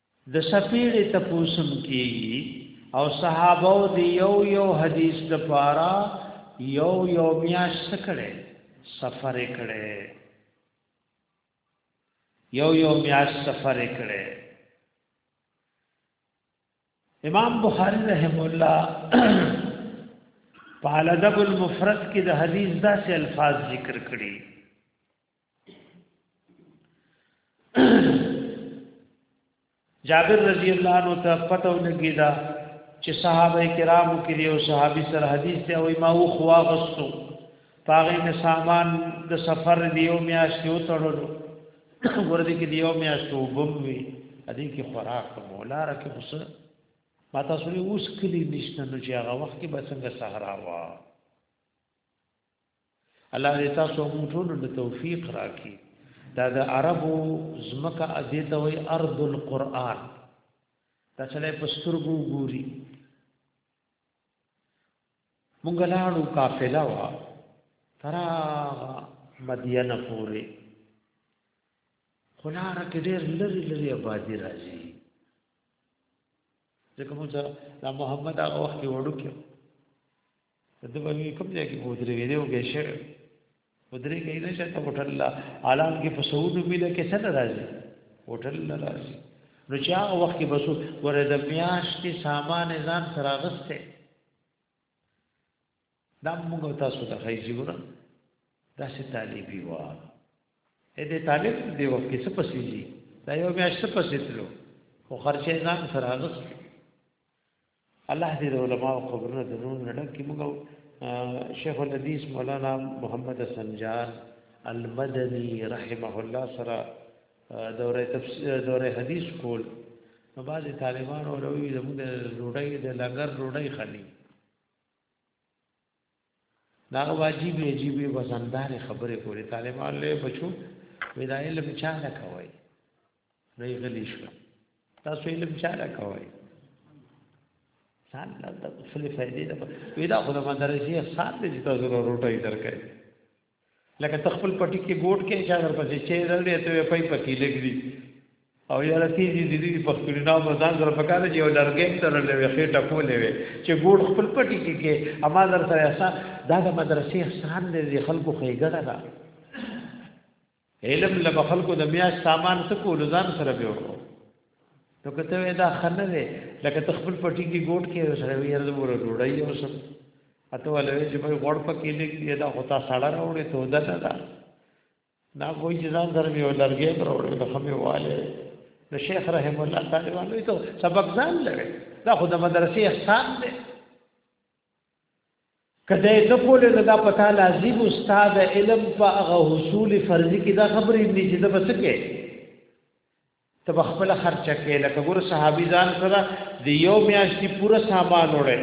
د سپیړې تپوسم کیږي او صحابه د یو یو حدیث د پاره یو یو میاش سکړي سفر کړي یو یو میاش سفر کړي امام بخاری رحم الله پالدب المفرد کې د حدیث داسې الفاظ ذکر کړي جابر رضی الله عنه ته پته ولګی دا چې صحابه کرامو کې یو صحابي سر حدیث ته وای ما و خوا غستو پاغې نه سامان د سفر دیو میاشت یو تړلو ورته کې دیو میاشت وبوي ادي کې خوراک مولا راکې اوس ما تاسو له اوس کلی نشته نو چې هغه وخت کې به څنګه صحرا وا الله دې تاسو موږ ټول له توفیق راکړي دا د عربو زمکه ادي ته وي ارض القرآن دا چې له پسترګو ګوري مونږ لاړو قافله وا ترا مدین پورې خلار کې ډېر لري لري آبادی راځي ځکه مونږ دا محمد هغه وخت وړو کې ته به وی کوم ځای کې بودري ویلې او کې شعر بودري کې نه شته هوټل لا عالم کې په سعودو مله کې څه راځي هوټل نه راځي نو چې هغه وخت کې بسو ورې د میاشتې سامان ځان سره غسته دا موږ تاسو ته خی جوړه دا سي طالبي و اې دې طالب دی وخت کې څه پسې دي دا یو میاشت څه پسې تلو خو خرچه ځان سره غسته الله دې د علماو قبرونه د نور نه ډک کړي موږ شیخ الحدیث مولانا محمد حسن جان المدني رحمه الله سره دوره تفسیر دوره حدیث کول نو بعضی طالبان ولوي زموږ د روډۍ د لنګر روډۍ خلی دا واجب عجیب وزندار خبره کوي طالبان له بچو ودا علم چا نه کوي نه غلی شو تاسو علم چا نه کوي سال د خپل فائدې د ودا خو د مدرسې سال دې تاسو روټي درکې لکه ته خپل پټی کې ګوټ کې چا در پسې چې دل دې ته پای پکې لګري او یا رتی دې دې دې پختوري نه بزان سره پکاره چې یو لرګې تر لوي خېټه کولې وي چې ګوټ خپل پټی کې کې اما در سره اسا دا د مدرسې احسان دې خلکو خېګړه ده علم له خلکو د میاش سامان څه کول ځان سره به ورو نو کته وې دا خنه ده لکه تخپل پټي کې ګوټ کې سره وې یره مور ډوړای او سب اته ولې چې په غوړ پکې لګي دا هوتا ساړه راوړې ته ده نه دا نا وای چې ځان سره یو لرګې پر وړې د خمه والے د شیخ رحم الله تعالی وایي ته سبق ځان لري دا خو د مدرسې احسان دی کده ته کولې نه دا پتا لازم استاد علم په هغه حصول فرضي کې دا خبرې دې چې دا بس کې ته خپل خرچه کې لکه ګور صحابي ځان سره د یو میاشتې پوره سامان وړي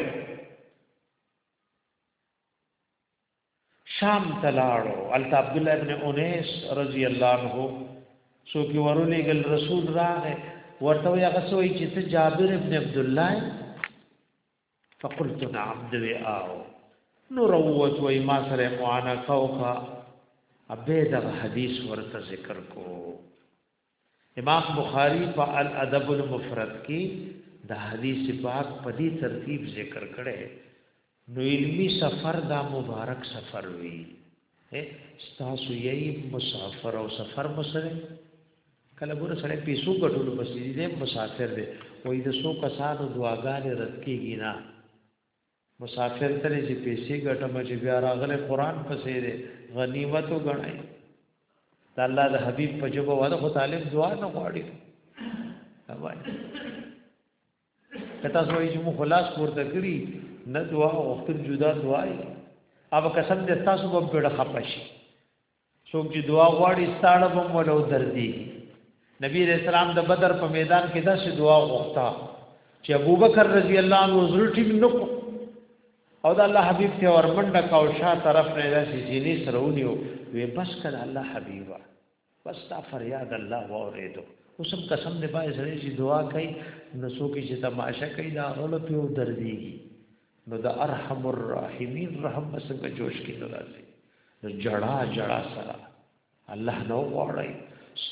شام ته لاړو الته عبد الله ابن انیس رضی الله عنه سو کې ورولې ګل رسول راغې ورته وی هغه سوې چې ته جابر ابن عبد الله فقلت نعم دوی آو نو روت وی ما سره معانا کوخه ابه دا حدیث ورته ذکر کو امام بخاری په الادب المفرد کې د حدیث پاک په دې ترتیب ذکر کړي نو علمی سفر دا مبارک سفر وی ستاسو یې مسافر او سفر مسره کله ګور سره پیسو ګټول بس دې مسافر دې وې د سو کسانو دعاګانې رد کیږي نه مسافر تلې چې پیسې ګټم چې بیا راغله قران پسې ده غنیمت وګڼي دا الله د حبیب په جواب وره خو طالب دعا نه غواړي وای کته سوې چې مو خلاص ورته کړی نه دعا او خپل جدا دعا ای او قسم دې تاسو په ګډه خپشي څوک چې دعا غواړي ستاړه بم ولو دردي نبی رسول الله د بدر په میدان کې داسې دعا غوښته چې ابوبکر رضی الله عنه زړه ټیم نکو او د الله حبیب ته ورمنډه کا او شاه طرف نه داسې جینې سره ونیو وې بس کړه الله حبیبا بس تا فریاد الله واورېدو اوسم قسم دې باندې سره چې دعا کوي نو څوک چې تماشا کوي دا غلط یو درديږي نو د ارحم الراحمین رحم څنګه جوش کې ناراضي نو جړا جړا سره الله نو غواړي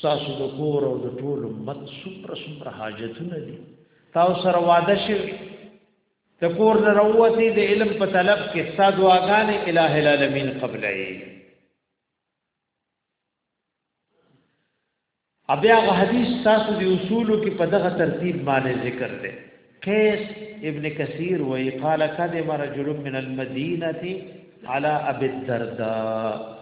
تاسو د کور او د ټول امت سپر سپر حاجتونه دي تاسو سره وعده شوی د کور نه وروتي د علم په طلب کې ساده واغانې الٰه العالمین قبلې ابیا غ حدیث تاسو دی اصولو کې په دغه ترتیب باندې ذکر دی قیس ابن کثیر وی قال قدم رجل من المدینه على ابي الدرداء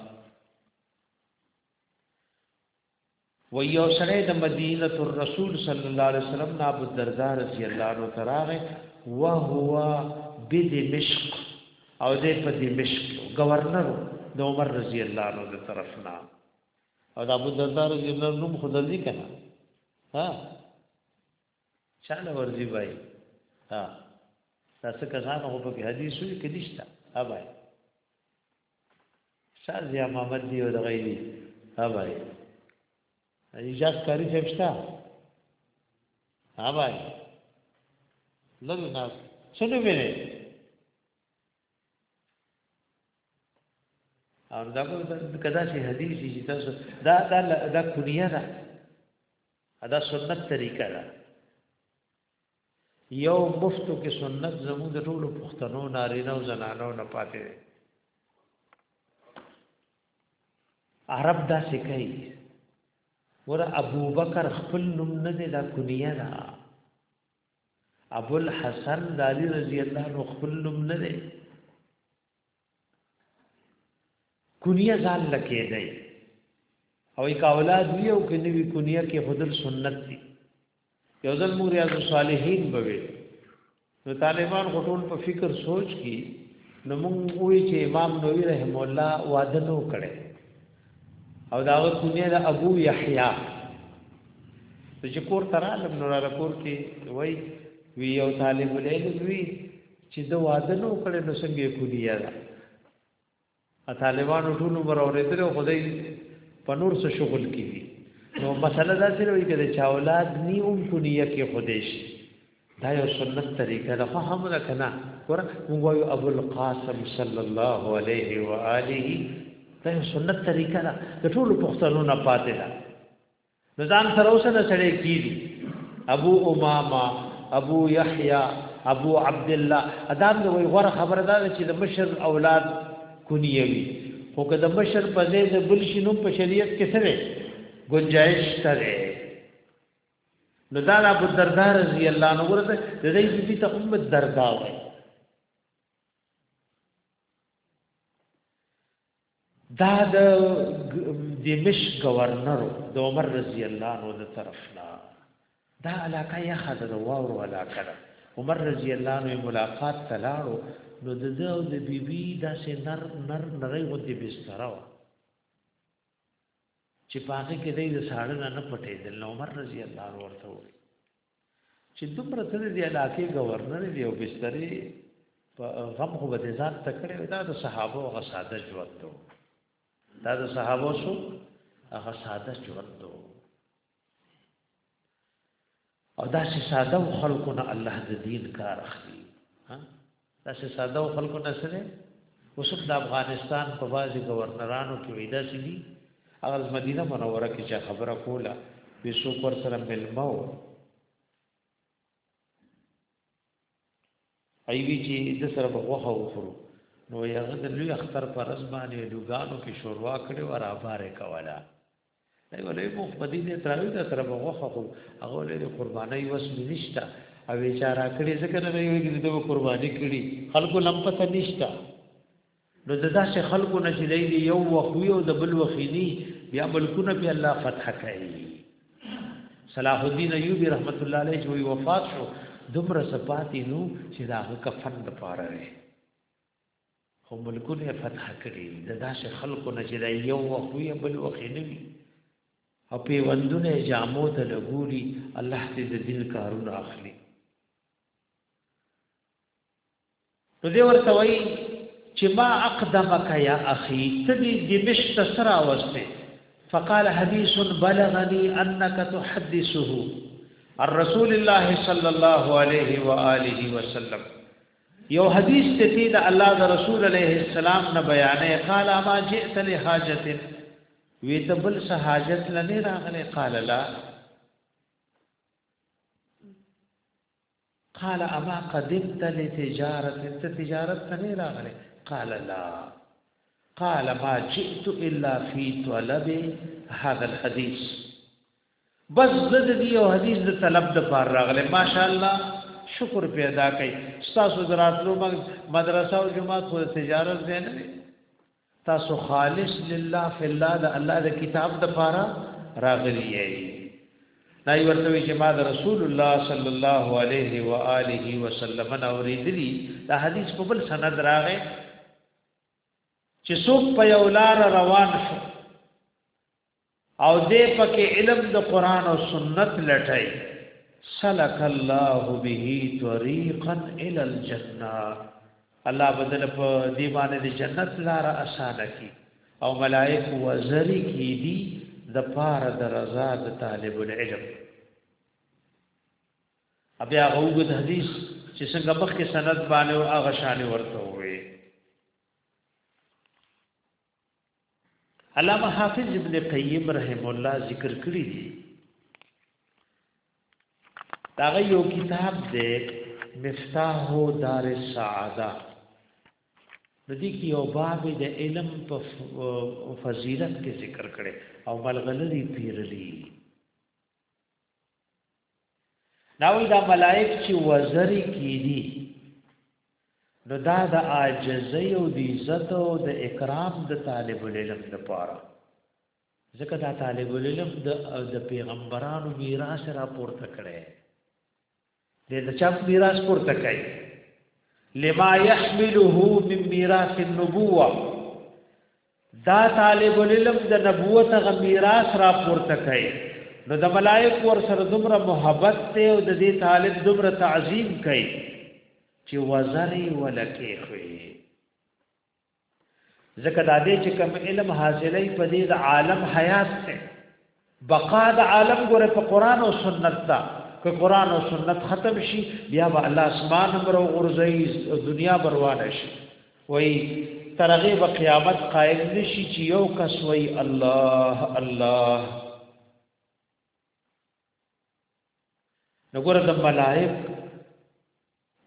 ویو سره د مدینه الرسول صلی الله علیه وسلم نا ابو الدرداء رضی الله عنه تراغه وهو بدمشق او د په دمشق گورنر د عمر رضی الله عنه د طرف نه او د ابو الدرداء رضی الله عنه نوم خدای دی کنه ها چاله ورځي وای ها تاسو کزان هو په حدیث وی کديشتا ها بای شاز یا محمد دی او د غیبی ها بای اجازه کاری صاحب شته ها بھائی لری ناس څنګه ویني او دا کدا شي حدیث چې تاسو دا دا دا کلیه ده دا سنت طریقه ده یو مفتو کې سنت زموږ د ټولو پښتنو نارینه او زنانو نه پاتې دی عرب دا سکای ور ابو بکر خپل نوم نه دی دا کنیه ده ابو الحسن دالی رضی الله عنه خپل نوم نه دی کنیه ځان لکه دی او یک اولاد وی او کنی وی کنیه کې خودل سنت دی یو ځل موږ ریاض الصالحین بوي نو طالبان غټول په فکر سوچ کی نو موږ وی چې امام نووي رحم الله وعده نو کړي او دا کنیه د ابو یحیی چې کور ترالم نو را کور کې وای وی یو طالب لیل وی چې د واده نو کړي نو څنګه کلیه ده ا طالبانو ټول عمر اورېدل خو دای په نور څه شغل کوي نو مسله دا سره وي چې چا اولاد نی هم کلیه کې خودیش دا یو سنت طریقه ده خو هم نه کنه ور موږ ابو القاسم صلی الله علیه و آله دا یو سنت طریقه ده د ټولو پښتنو نه پاتې ده نو ځان سره اوس نه سړی کیږي ابو امامه ابو یحیی ابو عبد الله ادم نو وی غره خبره ده چې د مشر اولاد کونیوي خو که د مشر په ځای د بل شنو په شریعت کې سره گنجائش سره نو دا ابو الدرداء رضی الله عنه ورته د دې بیبي ته ام الدرداء وایي دا د دمش گورنر د عمر رضی الله عنه د طرف نه دا علاقه یې خاده د واورو علاقه ده عمر رضی الله عنه ملاقات تلاړو نو د ده او د بیبي داسې نر نر نری غوندې بستره وه چې په هغې کې دی د ساړه نه نه پټېدل نو عمر رضی الله عنه ورته وویل چې دومره ته دې علاقې گورنر دی او بسترې په غم خو به ځان تکړه دا د صحابه او ساده ژوند دو دا د صحابه سو هغه ساده ژوند دو او دا چې ساده خلکو نه الله د دین کار اخلي ها داسې ساده او خلکو نه سره اوسم د افغانستان په بازي گورنرانو کې وېدا سي دي اغل مدینه منوره کې چې خبره کوله وې سو پر سره ملمو ایوی چې د سره بغوخه وخورو نو یغه د لوی اختر پر رس باندې لوګانو کې شوروا کړي او را بارې کوله دی ولې مو په دې نه تراوی دا سره بغوخه خو هغه ولې د قرباني وس نشتا او بیچاره کړي ځکه نه ویل چې د قرباني کړي خلکو لم پته نشتا نو د داسې خلکو نه چې دی یو وخوي او د بل وخینی بیا ملکونه په الله فتح کوي صلاح الدین ایوبی رحمت الله علیه چې وفات شو دومره سپاتی نو چې دا کفن د پاره خو ملکونه یې فتح کړي د داسې خلکو نه چې دا یو وخت وي بل وخت نه وي او پیوندونه یې جامو ته لګولي الله دې د دین کارونه اخلي نو دې ورته وایي چې ما اقدمک یا اخي ته دې دمشق ته سره وسته فقال حديث بلغني انك تحدثه الرسول الله صلى الله عليه واله وسلم یو حدیث ته چې د الله د رسول علیه السلام نه بیانې قال ما جئت لحاجت وی ته بل څه حاجت لنی راغلی قال لا قال اما قدمت لتجارت انت تجارت ته نه راغلی قال لا قال ما جئت الا في طلب هذا الحديث بس زه د دې او حدیث د طلب د پار راغله ماشاءالله شکر پیدا کړئ تاسو دراتلو مدرسه او جماعت خو تجارت دی نه تاسو خالص لله فی الله د الله د کتاب د پاره راغلی یې دا یو ورته چې ما د رسول الله صلی الله علیه و آله وسلم اوریدلی دا حدیث په بل سند راغی چې څوک په یو لار روان شو او دې پکې علم د قران او سنت لټای سلک الله به طریقا ال الجنه الله بدل په دې باندې د جنت لار اسانه کی او ملائک وزری کی دي د پاره د رضا د طالب العلم بیا غوګد حدیث چې څنګه مخکې سند باندې او هغه شان ورته علامه حافظ ابن قیم رحم الله ذکر کړی دی دا یو کتاب دی مفتاح دار السعاده د دې کې یو باب د علم په فضیلت کې ذکر کړي او بلغلری پیرلی دا وی دا ملائک چې وزری کیدی نو دا د عاجزی او د عزت او د اکرام د طالب العلم لپاره ځکه دا طالب العلم د د پیغمبرانو میراث را پورته کړي د د چا میراث پورته کوي لما يحمله من میراث النبوه دا طالب العلم د نبوت غ میراث را پورته کړي نو د ملائک ور سره دومره محبت ته او د دې طالب دومره تعظیم کړي چې وزري ولکه خو ځکه دا دې چې کوم علم حاصلې په دې د عالم حیات ته بقا د عالم ګوره په قران او سنت دا که قران او سنت ختم شي بیا به الله اسمان امر او غرزي دنیا بروانه شي وای ترغه به قیامت قائم نشي چې یو کس وای الله الله نګوره د ملائک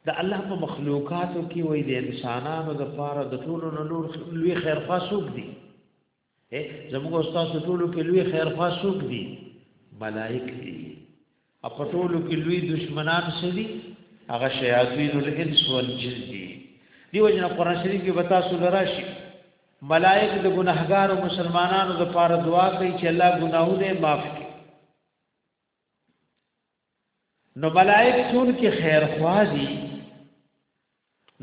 د الله په مخلوقاتو کې وای د انسانانو د پاره د ټولو نور لوی خیر خاصوب دي زموږ استاد ټولو کې لوی خیر خاصوب دي ملائک دي او په ټولو کې لوی دشمنان سړي هغه شیاطین الانس والجن دي دیو جن قرآن شریف کې بتا سول راشي ملائک د ګناهګار مسلمانانو د پاره دعا کوي چې الله ګناهونه معاف کړي نو ملائک چون کې خیر خوازي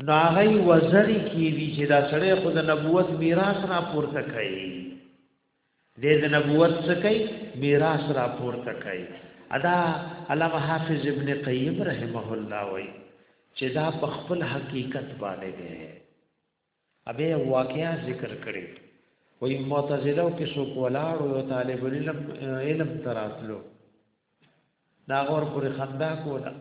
نو هغه وزري کې دي چې دا سړی خو د نبوت میراث را پورته کوي د نبوت څخه کوي میراث را پورته کوي ادا علامه حافظ ابن قیم رحمه الله وایي چې دا په خپل حقیقت باندې دی ابه یو واقعیا ذکر کړي وای معتزله کې سو کولاړو یو طالب علم علم تراتلو دا غور پر خندا کولا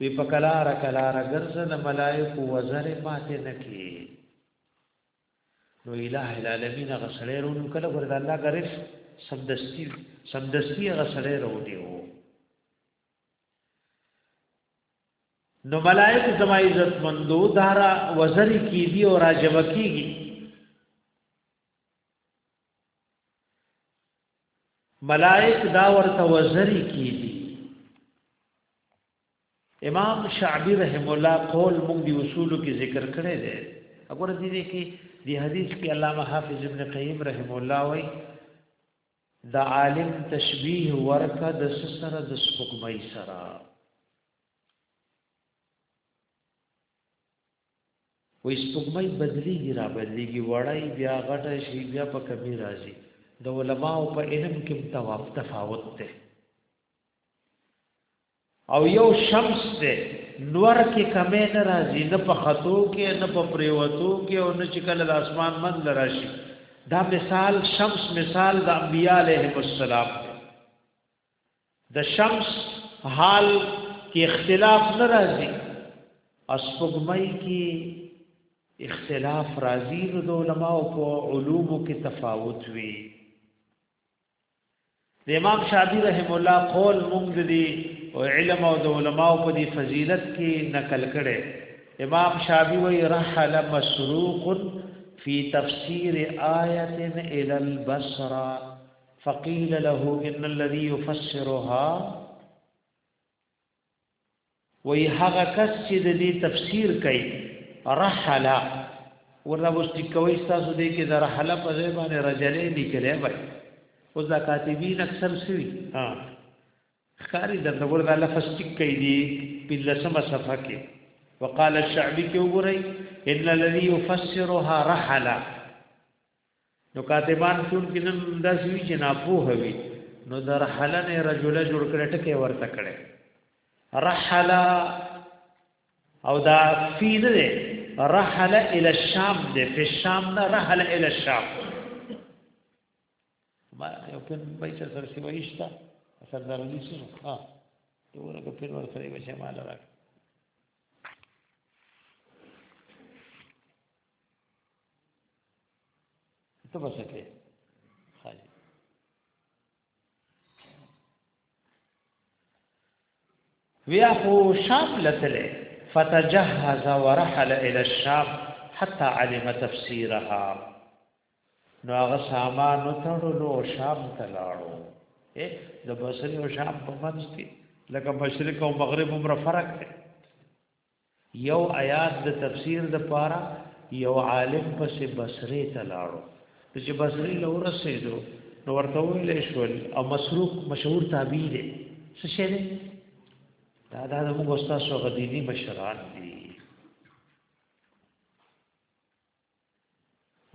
وی په کلار کلار ګرځه د ملائکه وزر پاتې نکي نو الہ العالمین غسړې رونو کله ورته الله غرش سمدستی سمدستی غسړې رو دیو نو ملائک زما عزت مندو دارا وزری کی دی او راجب کیږي ملائک دا ورته وزری کی دی امام شعبی رحم الله قول مونږ دی اصول کې ذکر کړی دی وګوره دې کې دی حدیث کې علامه حافظ ابن قیم رحم الله وایي د عالم تشبیه ورکه د سره د سپوږمۍ سره وې سپوږمۍ بدليږي را بدليږي وړای بیا غټه شي بیا په کمی راځي د علماو په علم کې تواف تفاوت ده او یو شمس ده نور کې کمې نه راځي نه په خطو کې نه په پریوتو کې او نه چې کله د اسمان من لراشي دا مثال شمس مثال د انبیاء علیهم السلام د شمس حال کې اختلاف نه راځي اسفغمای کې اختلاف راځي نو د علماو په علومو کې تفاوت وي د امام شافعي رحم الله قول موږ دي او علم او د علماء په دي فضیلت کې نقل کړي امام شافعي وی رحل مسروق في تفسير آية إلى البصرة فقيل له إن الذي يفسرها وی هغه کس چې د دې تفسیر کوي رحلا ورته وستی کوي تاسو دې کې د رحلا په ځای باندې رجلې لیکلې وای او زکاتبین اکثر سوي ها خاري د نور د لفظ ټیک کوي دي په لسمه صفحه کې وقال الشعبي کې وګورئ ان الذي يفسرها رحلا نو کاتبان چون کې نن دا سوي چې ناپوه وي نو در حلن رجل جوړ کړه ټکه ورته کړه رحلا او دا فی نه رحل الى الشام ده فی الشام نه رحل الى الشام ما یو په بای سره سره سیوایشتا سر درنی سره ها دوره په پیر ور سره به شمال راک ته بس کې خالي بیا خو شام لتله فتجهز ورحل الى الشام حتى علم تفسيرها نو هغه سامان وتړلو شام ته لاړو اے د بصری او شام په منځ کې لکه مشرق او مغرب عمر فرق دی یو آیات د تفسیر د پاره یو عالم پس بصری ته لاړو چې بصری له ورسېدو نو ورته ویل شول او مسروق مشهور تابعی دی څه شی دی دا دا د موږ استاد سو غدینی مشران دی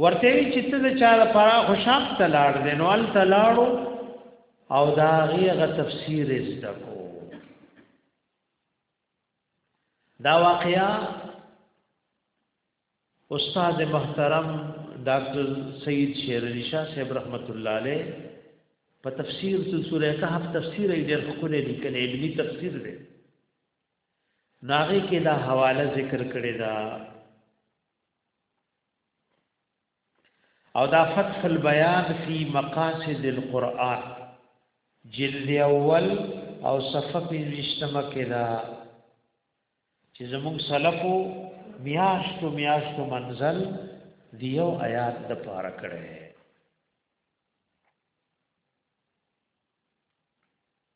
ورته وی چې ته د چا لپاره خوشاب ته لاړ دی نو ال ته لاړو او دا غیغه تفسیر زده کو دا واقعا استاد محترم ډاکټر سید شیر علی شاه صاحب رحمت الله علیه په تفسیر د سوره کهف تفسیر یې ډېر ښکلی لیکل ابني تفسیر دی ناغه کې دا حواله ذکر کړی دا او دا فتح البیان فی مقاصد القرآن جلد اول او صفحه پنځشتمه کې دا چې زموږ سلفو میاشتو میاشتو منزل دیو آیات د پاره کړه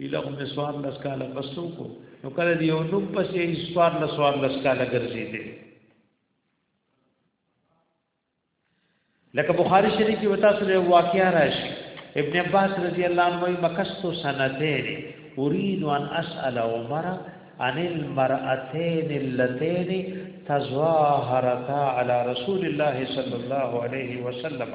اله خو مې سوار لس کاله بس وکړو نو کله دی یو نوم پسې یې سوار لس سوار لس کاله ګرځېدل لکه بخاری شریف کې وتا سره واقعیا راشي ابن عباس رضی الله عنه وایي مکستو سنتین اريد ان اسال عمر عن المرأتين اللتين تظاهرتا على رسول الله صلى الله عليه وسلم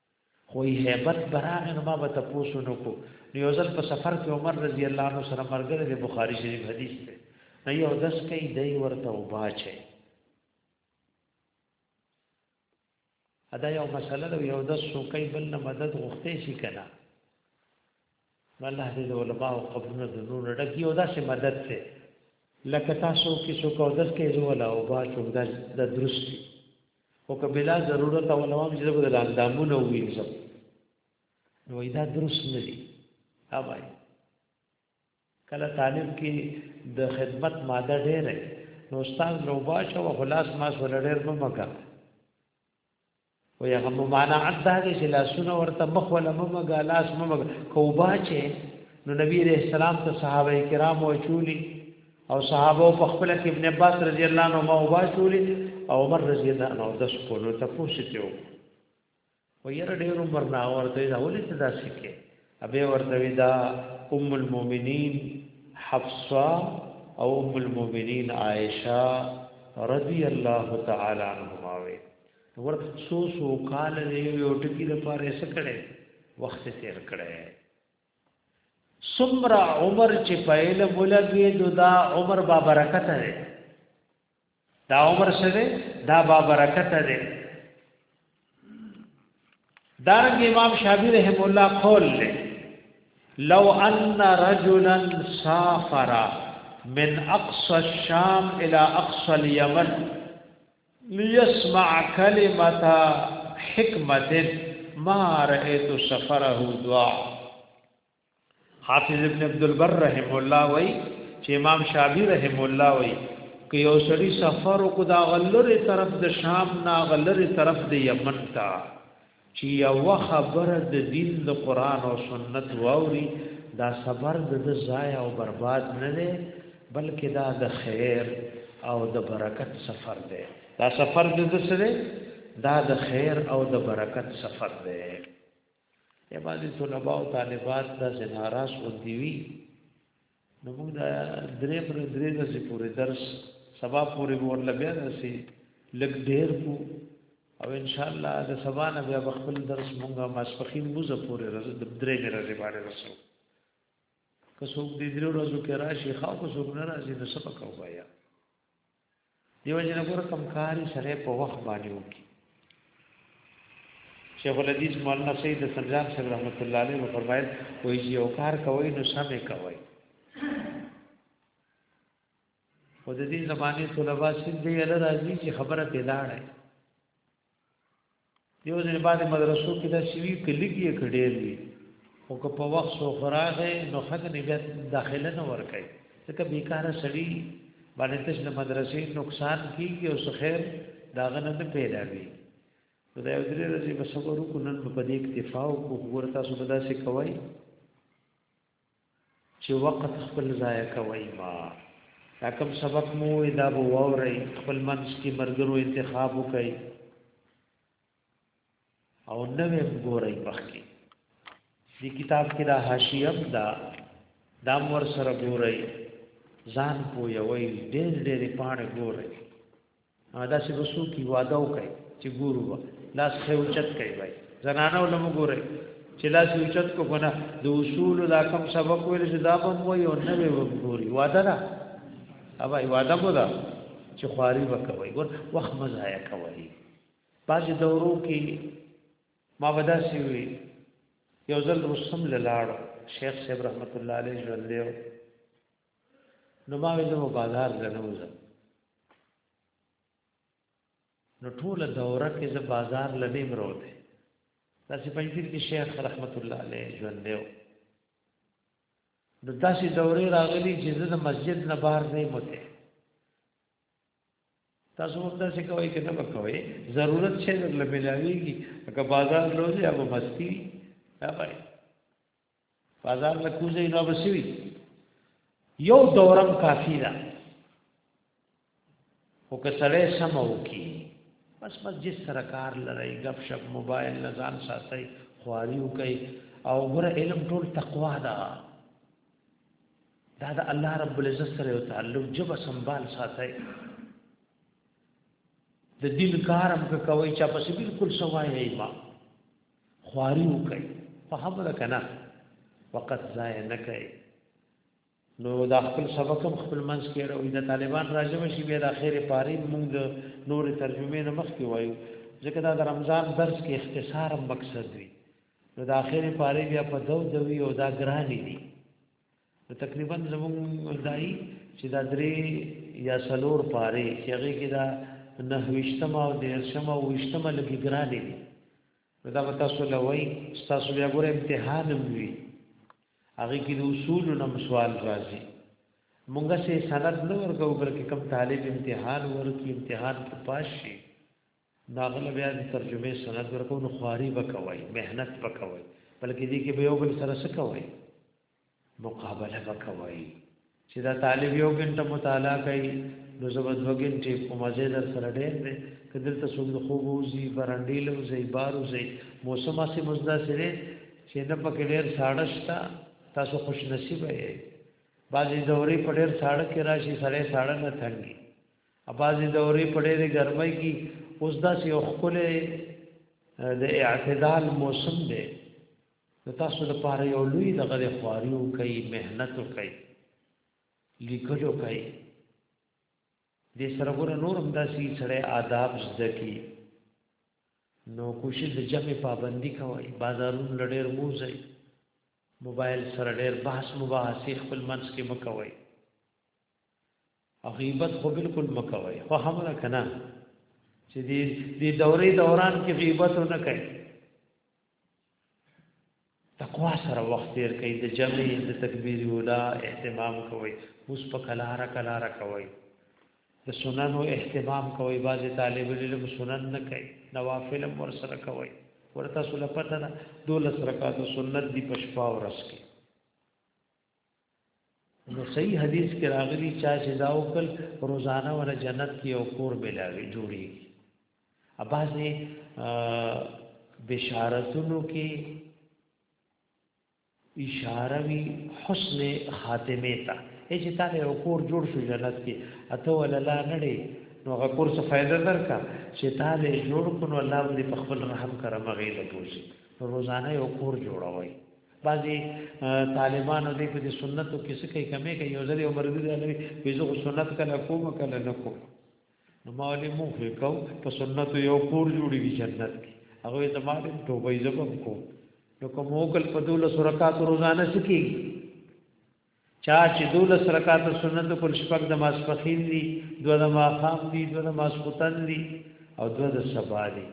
خو یې هیبت براغه نو ما به تاسو نو کو نو یو ځل په سفر کې عمر رضی الله عنه سره مرګره د بخاری شریف حدیث دی نه یو داس کوي دی ورته وباچي ادا یو مسله ده یو د سوکې بل نه مدد غوښته شي کنه الله دې د علماء او قبرونو د نور ډک یو داسې مدد ته لکه تاسو کې څو کو درس کې زول او با څو د درست او که بلا ضرورت او نوام چې د اندامونو وینځم نو دا درست نه دی اوبای کله طالب کې د خدمت ماده ډېره نو استاد نو با شو خلاص ما سره ډېر مګه وی هغه ممانعت دا دی چې لاسونه ورته مخ ولا ممګه لاس ممګه کوبا چې نو نبی رحم السلام ته صحابه کرام او چولی او صحابه په خپل کې ابن عباس رضی الله عنه ما وبا چولی او عمر رضی الله عنه د سپورو ته پوښتیو و یره ډیر عمر نه ورته دا ولې ته داسې کې ابه ورته وی دا ام المؤمنین حفصه او ام المؤمنین عائشه رضی الله تعالی عنهما وی ور سو سو کال دی یو ټکی د پاره سکړې وخت تیر کړې سمرا عمر چې پهل مولګي دو دا عمر با برکت دی دا عمر سره دا با برکت ده دارنګ امام شافعي رحم الله قول له لو ان رجلا سافر من اقصى الشام الى اقصى اليمن ليسمع كلمه حكمه ما رايت سفره دعاء حافظ ابن عبد البر رحم الله وای چې امام شافعی رحم الله وای که یو سړی سفر کو دا غلره طرف د شام نا غلره طرف د یمن تا چې یو خبره د دین د قران او سنت واوري دا سفر د ضایع او برباد نه دی بلکې دا د خیر او د برکت سفر دی دا سفر د څه دی دا د خیر او د برکت سفر دی یبانی طلباء او طالبات دا سناراس غوندي وي نو موږ دا درې پر درې ورځې پورې درس سبا پورې ورله بیا رسي لګ ډېر کو او ان شاء الله د سبا نه بیا خپل درس مونږه ماسپخین موزه پورې ورځې د درې ورځې باندې رسو که څوک دې درې ورځو کې راشي خاو که څوک نه راځي نو سبا کوو بیا دیو جن ګور کم کاری سره په وخت باندې وکي شیخ الحدیث مولانا سید سنجار صاحب رحمت الله علیه و فرمایل وایي چې یو کار کوي نو سمې کوي او د دې زمانه طلبه سید دی له راځي چې خبره پیدا نه یو ځل بعد مدرسو کې دا سوي کلی کې کډیر وي او که په وخت سو فراغه نو خدای نه بیا داخله نه ور کوي ځکه بیکاره سړی باندې تش د مدرسې نقصان کیږي او خیر داغه نه پیدا وي نو دا یو درې ورځې به صبر وکړو نن په دې اکتفا او ورته سو داسې کوي چې وقت خپل ضایع کوئ ما دا کوم سبق مو وې دا به واورئ خپل منځ کې مرګرو انتخاب وکړئ او نوې ګورئ مخکې دې کتاب کې دا حاشیه دا دا مور سره ګورئ ځان پوي وای ډېر ډېر پاڼې ګورئ دا چې وسو کی واده وکړي چې ګورو با لاس خې اوچت کوي وای زنانه ولوم ګوري چې لاس اوچت کو کنه د اصول دا کم سبق ویل چې دا به مو یو نه وي ګوري واده دا اوبای واده کو دا چې خواري وکوي ګور وخت مزایا کوي باج دورو کې ما ودا سی وی یو ځل رسم لاله شیخ صاحب رحمت الله علیه ژوند دی نو ما وې زمو بازار لنوزم نو ټول دوره کې زه بازار لنې مروته داسې پنځیر کې شیخ رحمت الله علیه ژوند دیو نو داسې دورې راغلي چې زه د مسجد نه بهر نه مته تاسو هم داسې کوئ که نه به کوئ ضرورت چې درله ملاویږي که بازار لوځي هغه مستی وي دا به بازار له کوزي نو بسوي یو دورم کافی ده او که سړی سم وکي بس مسجد سره کار لري غب شپ موبایل نه ځان ساتي خواریو کوي او ګور علم ټول تقوا ده دا د الله رب العزت سره یو تعلق جب سنبال ساتي د دین کارم که کوي چې پس بالکل سوای نه ما خواري وکړي په خبره کنه وقت ضایع نه کړي نو دا خپل سبق هم خپل منځ کې راوي د طالبان راځم شي بیا د اخیره پاره موږ د نور ترجمه نه مخ کې وایو ځکه دا د رمضان درس کې اختصار مقصد وي نو د اخیره پاره بیا په دو دوي او دا ګراني دي تقریبا زمونږ دای چې دا درې یا سلور پاره چې هغه کې دا نهوشتم او دیرشم او وشتم لګي ګرانې دي دا به تاسو لوي تاسو بیا ګوره امتحان وي هغه کې د اصول نم سوال راځي مونږه سه سند نه ورکو بلکې کم طالب امتحان ورکی امتحان کې پاس شي ناغله بیا د ترجمه سند ورکو نو خواري وکوي مهنت وکوي بلکې دې کې به یو بل سره سکوي مقابله وکوي چې دا طالب یو غنټه مطالعه کوي نو زبد وګنټه په مزه در سره ډېر دی کدل ته څوک د خوب وزي برانډې لو زي بارو زي موسم اسي مزدا سره چې نه پکې ډېر ساړه شتا تاسو خوش نصیب یې بعضی دورې په ډېر ساړه کې راشي سړې ساړه نه تنګي بعضی دورې په ډېر ګرمۍ کې اوس دا سي خپل د اعتدال موسم دی د تاسو د پاره یو لوی دغه د خواریو کوي مهنت کوي لیکلو کوي د سره ګور نور هم داسي سره آداب زده کی نو کوشش د جمع پابندي کوي بازارونو لړیر موزي موبایل سره ډیر بحث مباحثه خپل منځ کې مکوي غیبت خو بالکل مکوي خو هم نه کنه چې دې دې دورې دوران کې غیبت نه کوي تقوا سره وخت تیر کوي د جمع د تکبیر ولا اهتمام کوي اوس په کلاره کلاره کوي د سنن او اهتمام کوي باز طالب علم سنن نه کوي نوافل ور سره کوي ورته سره پته ده دولس رکعات سنت دی پښپا ورس کې نو صحیح حدیث کې راغلی چا چې دا وکړ روزانه ور جنت کې او کور ملاوي جوړي اباځي بشارتونو کې اشاره وی حسن خاتمه ته چې تا له کور جوړ شو جنت کې اته ولا لا نړي نو هغه کور څه فائدہ درکا چې تا له جوړ کړو الله دې په خپل رحم کرم غیله پوزي روزانه یو کور جوړوي بعضی طالبانو دې په دې سنتو کې څه کوي کمې کوي یو ځل یو مرګ دی لوي په زه سنت کله کوم کله نه کوم نو مولې مو کو په سنت یو کور جوړیږي جنت کې هغه زماره توبې زبم کو نو کوم وکل په دوله سرکات روزانه سکیږي چا چې دولس رکعات سنت کول شپږ د ماسپخین دي دوه د ماښام دي دوه د ماسخوتن دي او دوه د سبا دي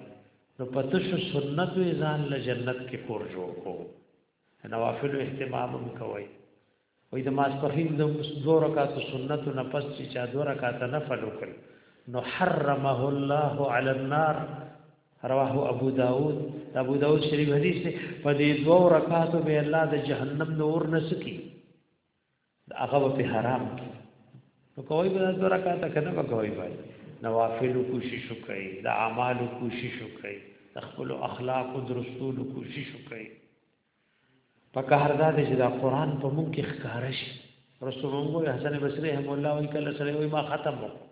نو پته شو سنت وی ځان له جنت کې کور جوړ کو نوافل اهتمام هم کوي وې د ماسپخین د دوه رکعات سنت نه پس چې چا دوه رکعات نفل وکړ نو حرمه الله علی النار رواه ابو داود دا ابو داود شریف حدیث دی په دې دوو رکعاتو به الله د جهنم نور نسکی دا هغه په حرام کې نو کوي به دوه رکعات کنه به کوي به نوافل کوشش وکړي د اعمال کوشش وکړي د خپل اخلاق او درستولو کوشش وکړي په کار دا چې دا قران په مونږ کې ښکارش رسول الله حسن بصری رحم الله وی کله سره وی ما ختم وکړ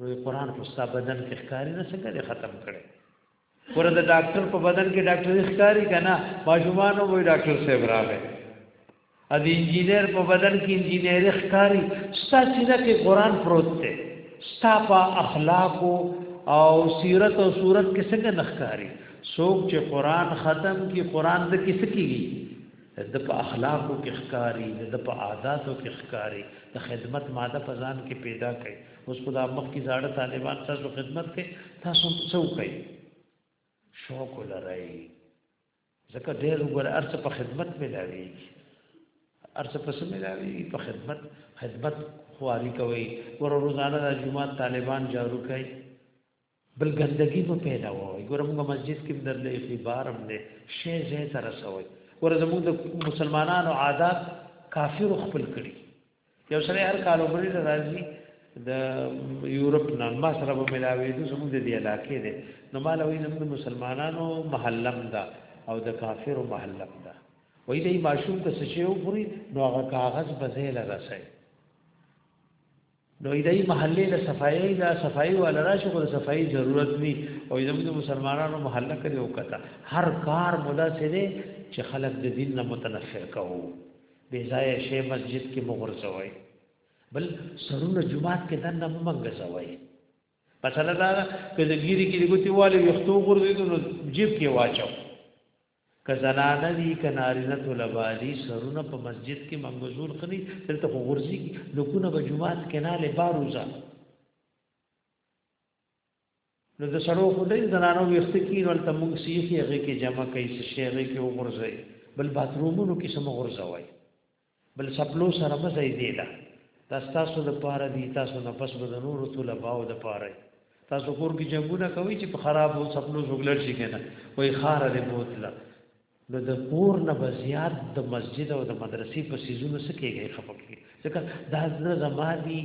وی قران خو ستا بدن کې ښکاری نه څنګه دې ختم کړي ور د ډاکټر په بدن کې ډاکټر ښکاری کنه ماشومان وو ډاکټر صاحب راغی ا دې انجینر په بدن کې انجینر ښکاری ستا سینه کې قران پروت دی ستا په اخلاق او سیرت او صورت کې څنګه نخکاری څوک چې قران ختم کی قران د کیسه کیږي د ده په اخلاقو کې ښکاري، د ده په عاداتو کې ښکاري، د خدمت ماده په ځان کې پیدا کوي. اوس خو دا مخکې زاړه طالبان ستاسو خدمت کوي، تاسو هم څه وکړئ؟ شوق ولرئ. ځکه ډېر وګوره هر څه په خدمت ملاوېږي هر څه په څه ملاوېږي په خدمت خدمت خواري کوي ور روزانه د جمعه طالبان جارو کوي بل ګندګي مو پیدا وای ګوره موږ مسجد کې درلې خې بارم نه شې زه تر سوي ګوره زموږ د مسلمانانو عادت کافر خپل کړي یو سره هر کال عمر راځي د یورپ نه ما سره به ملاوي د زموږ د علاقې ده نو مال وې زموږ مسلمانانو محلم ده او د کافر محلم ده وې دې ماشوم ته څه شی وګوري نو هغه کاغذ بزیل راسي نو دای محله له صفایي لا صفایي والا راشي خو صفایي ضرورت وي او زموږ مسلمانانو محله کړي او کته هر کار مولا سي دي چې خلک د دین نه متنفر کوو بے ځای شی مسجد کې مغرزوي بل سرونه جمعات کې دنه ممنګزوي مثلا دا کله ګيري کې ګوتي والي وختو غردي نو جیب کې واچو که زنانه وی که نارینه طلبا دی سرونه په مسجد کې منګزول خني دلته خو غرزي لکونه به جمعات کې نه له باروزه نو د سړو خو دې زنانو وخت کې نو تل موږ سیخي هغه کې جمع کوي څه شی هغه کې وغورځي بل باثرومونو کې سم غورځوي بل سپلو سره مزه دی دا دا تاسو د پاره دی تاسو نه پس بد نور طلباو د پاره تاسو کور کې جنگونه کوي چې په خرابو سپلو زوګلر شي کنه وای خار دې بوتله نو د کور نه بزیات د مسجد او د مدرسې په سيزونو سکیږي خپکه ځکه دا زړه زما دی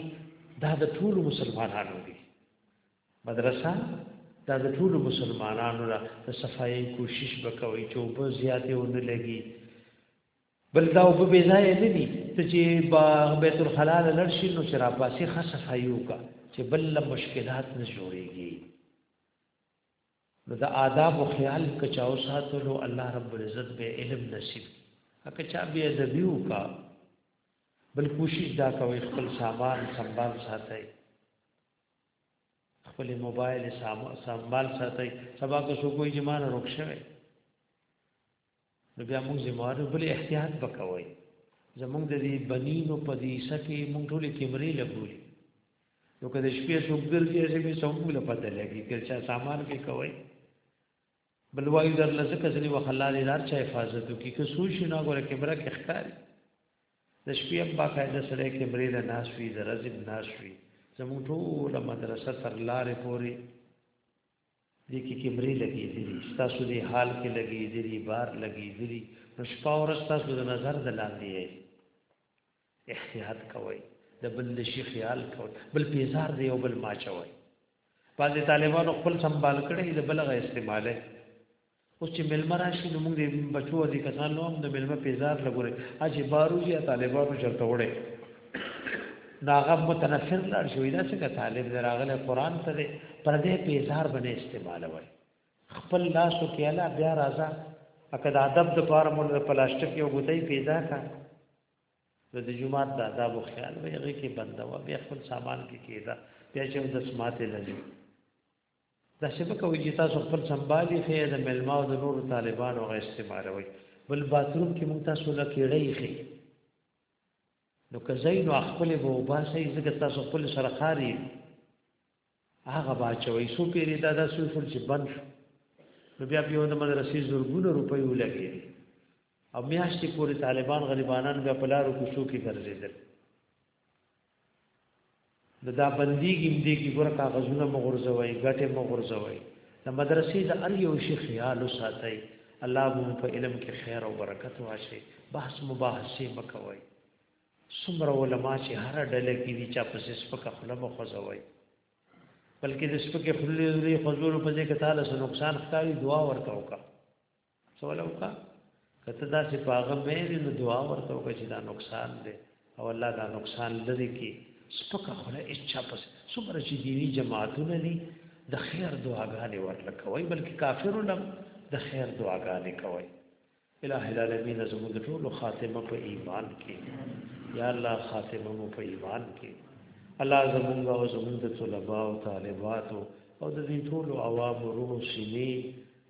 دا د ټول مسلمانانو دی مدرسه دا د ټول مسلمانانو را د صفایي کوشش وکوي چې په زیاتې ونه لګي بل دا وب بې ځای نه دي ته چې با بیت الخلا له لړ شي نو چې را پاسې ښه صفایي وکړه چې بل له مشکلات نه جوړېږي نو د آداب او خیال کچاو ساتلو الله رب العزت به علم نصیب اکه چا به ادبي وکړه بل کوشش دا کوي خپل سامان سنبال ساتي خپل موبایل سامان سنبال ساتي سبا کو سو کوئی جمانه رخصه نو بیا موږ زموږ بل احتیاط وکوي زموږ د دې بنینو په دې سکه موږ ټول کیمرې لګولې نو کله شپې څوک ګرځي چې به څوک له پته لګي چې چا سامان کې کوي بل وایي در لسه کسنی وخلالې دار چا حفاظت وکي که سوچ نه غوړه کیمرا کې ښکاري د شپې هم باقاعده سره کیمرې له ناس وی درځي ناس وی زموږ ټول مدرسه تر لارې پوري دې کې کیمرې لګېدلي ستاسو دې حال کې لګېدلي بار لګېدلي نو شپه ورځ تاسو د نظر د لاندې یې احتیاط کوئ د بل د شي خیال کوئ بل پیزار دی او بل ماچوي بعضې طالبانو خپل سنبال کړی د بلغه استعماله اوس چې ملما راشي نو موږ د بچو او د کسانو هم د ملما پیزار لګوري اجي باروزي طالبانو چرته وړي ناغه متنفر لار شوې دا څنګه طالب دراغله قران ته پر دې پیزار باندې استعمال وای خپل لاس او کېلا بیا راځه اکه د ادب د پاره مول پلاستیک یو غوتای پیدا کا نو د جمعات د آداب او خیال ویږي کې بندوا بیا خپل سامان کې کېدا بیا چې د سماعت لږي دا څه کوي چې تاسو خپل سنبالي خې د ملما او د نور طالبانو غو استعمالوي بل باتروم کې مونږ تاسو له کېړې خې نو که زین او خپل به وباسي ځکه تاسو خپل سره خاري هغه باچوي سو پیری دا د سوشل چې بند شو نو بیا په د مدرسې زورګونو روپۍ ولګي او میاشتې پورې طالبان غریبانان بیا په لارو کوڅو کې ګرځېدل نو دا بندیږي دې کې ګور کاغذونه مغرزوي ګټه مغرزوي د مدرسې د ار یو شي خیال ساتي الله مو په علم کې خیر او برکت واشه بحث مباحثه مکوي څومره علما چې هر ډله کې دي چې په سپکه خله مخزوي بلکې د سپکه خله لري حضور په دې کې تعالی سره نقصان ښکاري دعا ورته وکړه سوال وکړه کته دا چې پاغه مې نو دعا ورته وکړه چې دا نقصان دی او الله دا نقصان لري کې سپکه خله اچا پس څومره چې دینی جماعتونه دي د خیر دعاګانې ورته کوي بلکې کافر لم د خیر دعاګانې کوي الہ العالمین زموږ ټول خاتمه په ایمان کې یا الله خاتمه مو په ایمان کې الله زموږ او زموږ طلباء او طالبات او د دې ټول عوام ورونو سینې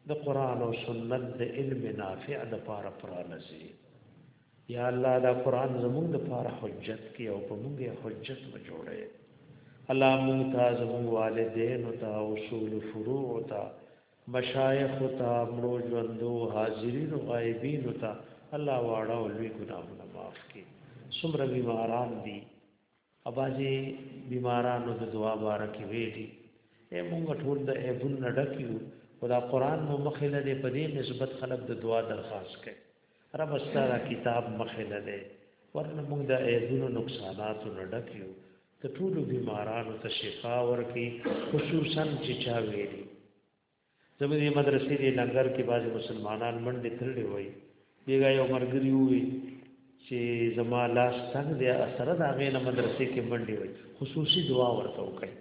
د قران او سنت د علم نافع د پاره پرانځي یا الله دا قران زموږ د پاره حجت کې او په موږ حجت و جوړه الله مون ته زمون والدین او ته اصول فروع او ته مشایخ او ته مړو ژوندو حاضرین او غایبین او ته الله واړه او لوی ګناهونه معاف کړي څومره بیماران دي او بعضی بیمارانو د دعا باره کې ویلي اے مونږ ټول د ایبون نه ډک یو او دا قران مو مخې له دې په دې نسبت خلک د دعا درخواست کوي رب ستاره کتاب مخې له دې ورنه موږ د ایبونو نقصاناتو نه ډک یو ته ټول بیمارانو ته شفا ورکي خصوصا چې چا ویلي زموږ د مدرسې د لنګر کې بعضې مسلمانان منډې ترړې وایي بیګا یو مرګري ووي چې زما لاس تنګ دی سره د هغې نه مدرسې کې منډې وایي خصوصي دعا ورته وکړي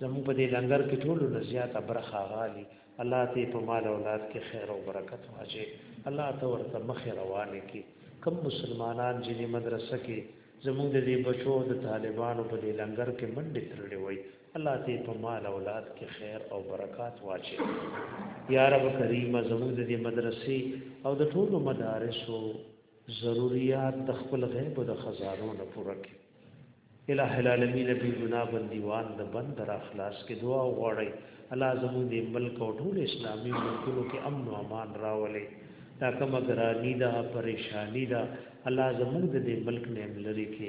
زموږ په دې لنګر کې ټولو نه زیاته برخه غالي الله ته په مال اولاد کې خیر او برکت واجه الله ته ورته مخې روانې کې کم مسلمانان چې د مدرسه کې زموږ د دې بچو د طالبانو په دې لنګر کې منډې ترړې وایي الله دې په مال اولاد کې خیر او برکات واچي یا رب کریم زموږ د دې مدرسې او د ټولو مدارسو ضرورت د خپل غیب د خزانو نه پوره کړي الہ العالمین بی گناہ بندیوان د بند را خلاص کې دعا وغواړي الله زموږ دې ملک او ټول اسلامي ملکونو کې امن او امان راولي دا کومه ګرانی دا پریشانی دا الله زموږ دې ملک نه لري کې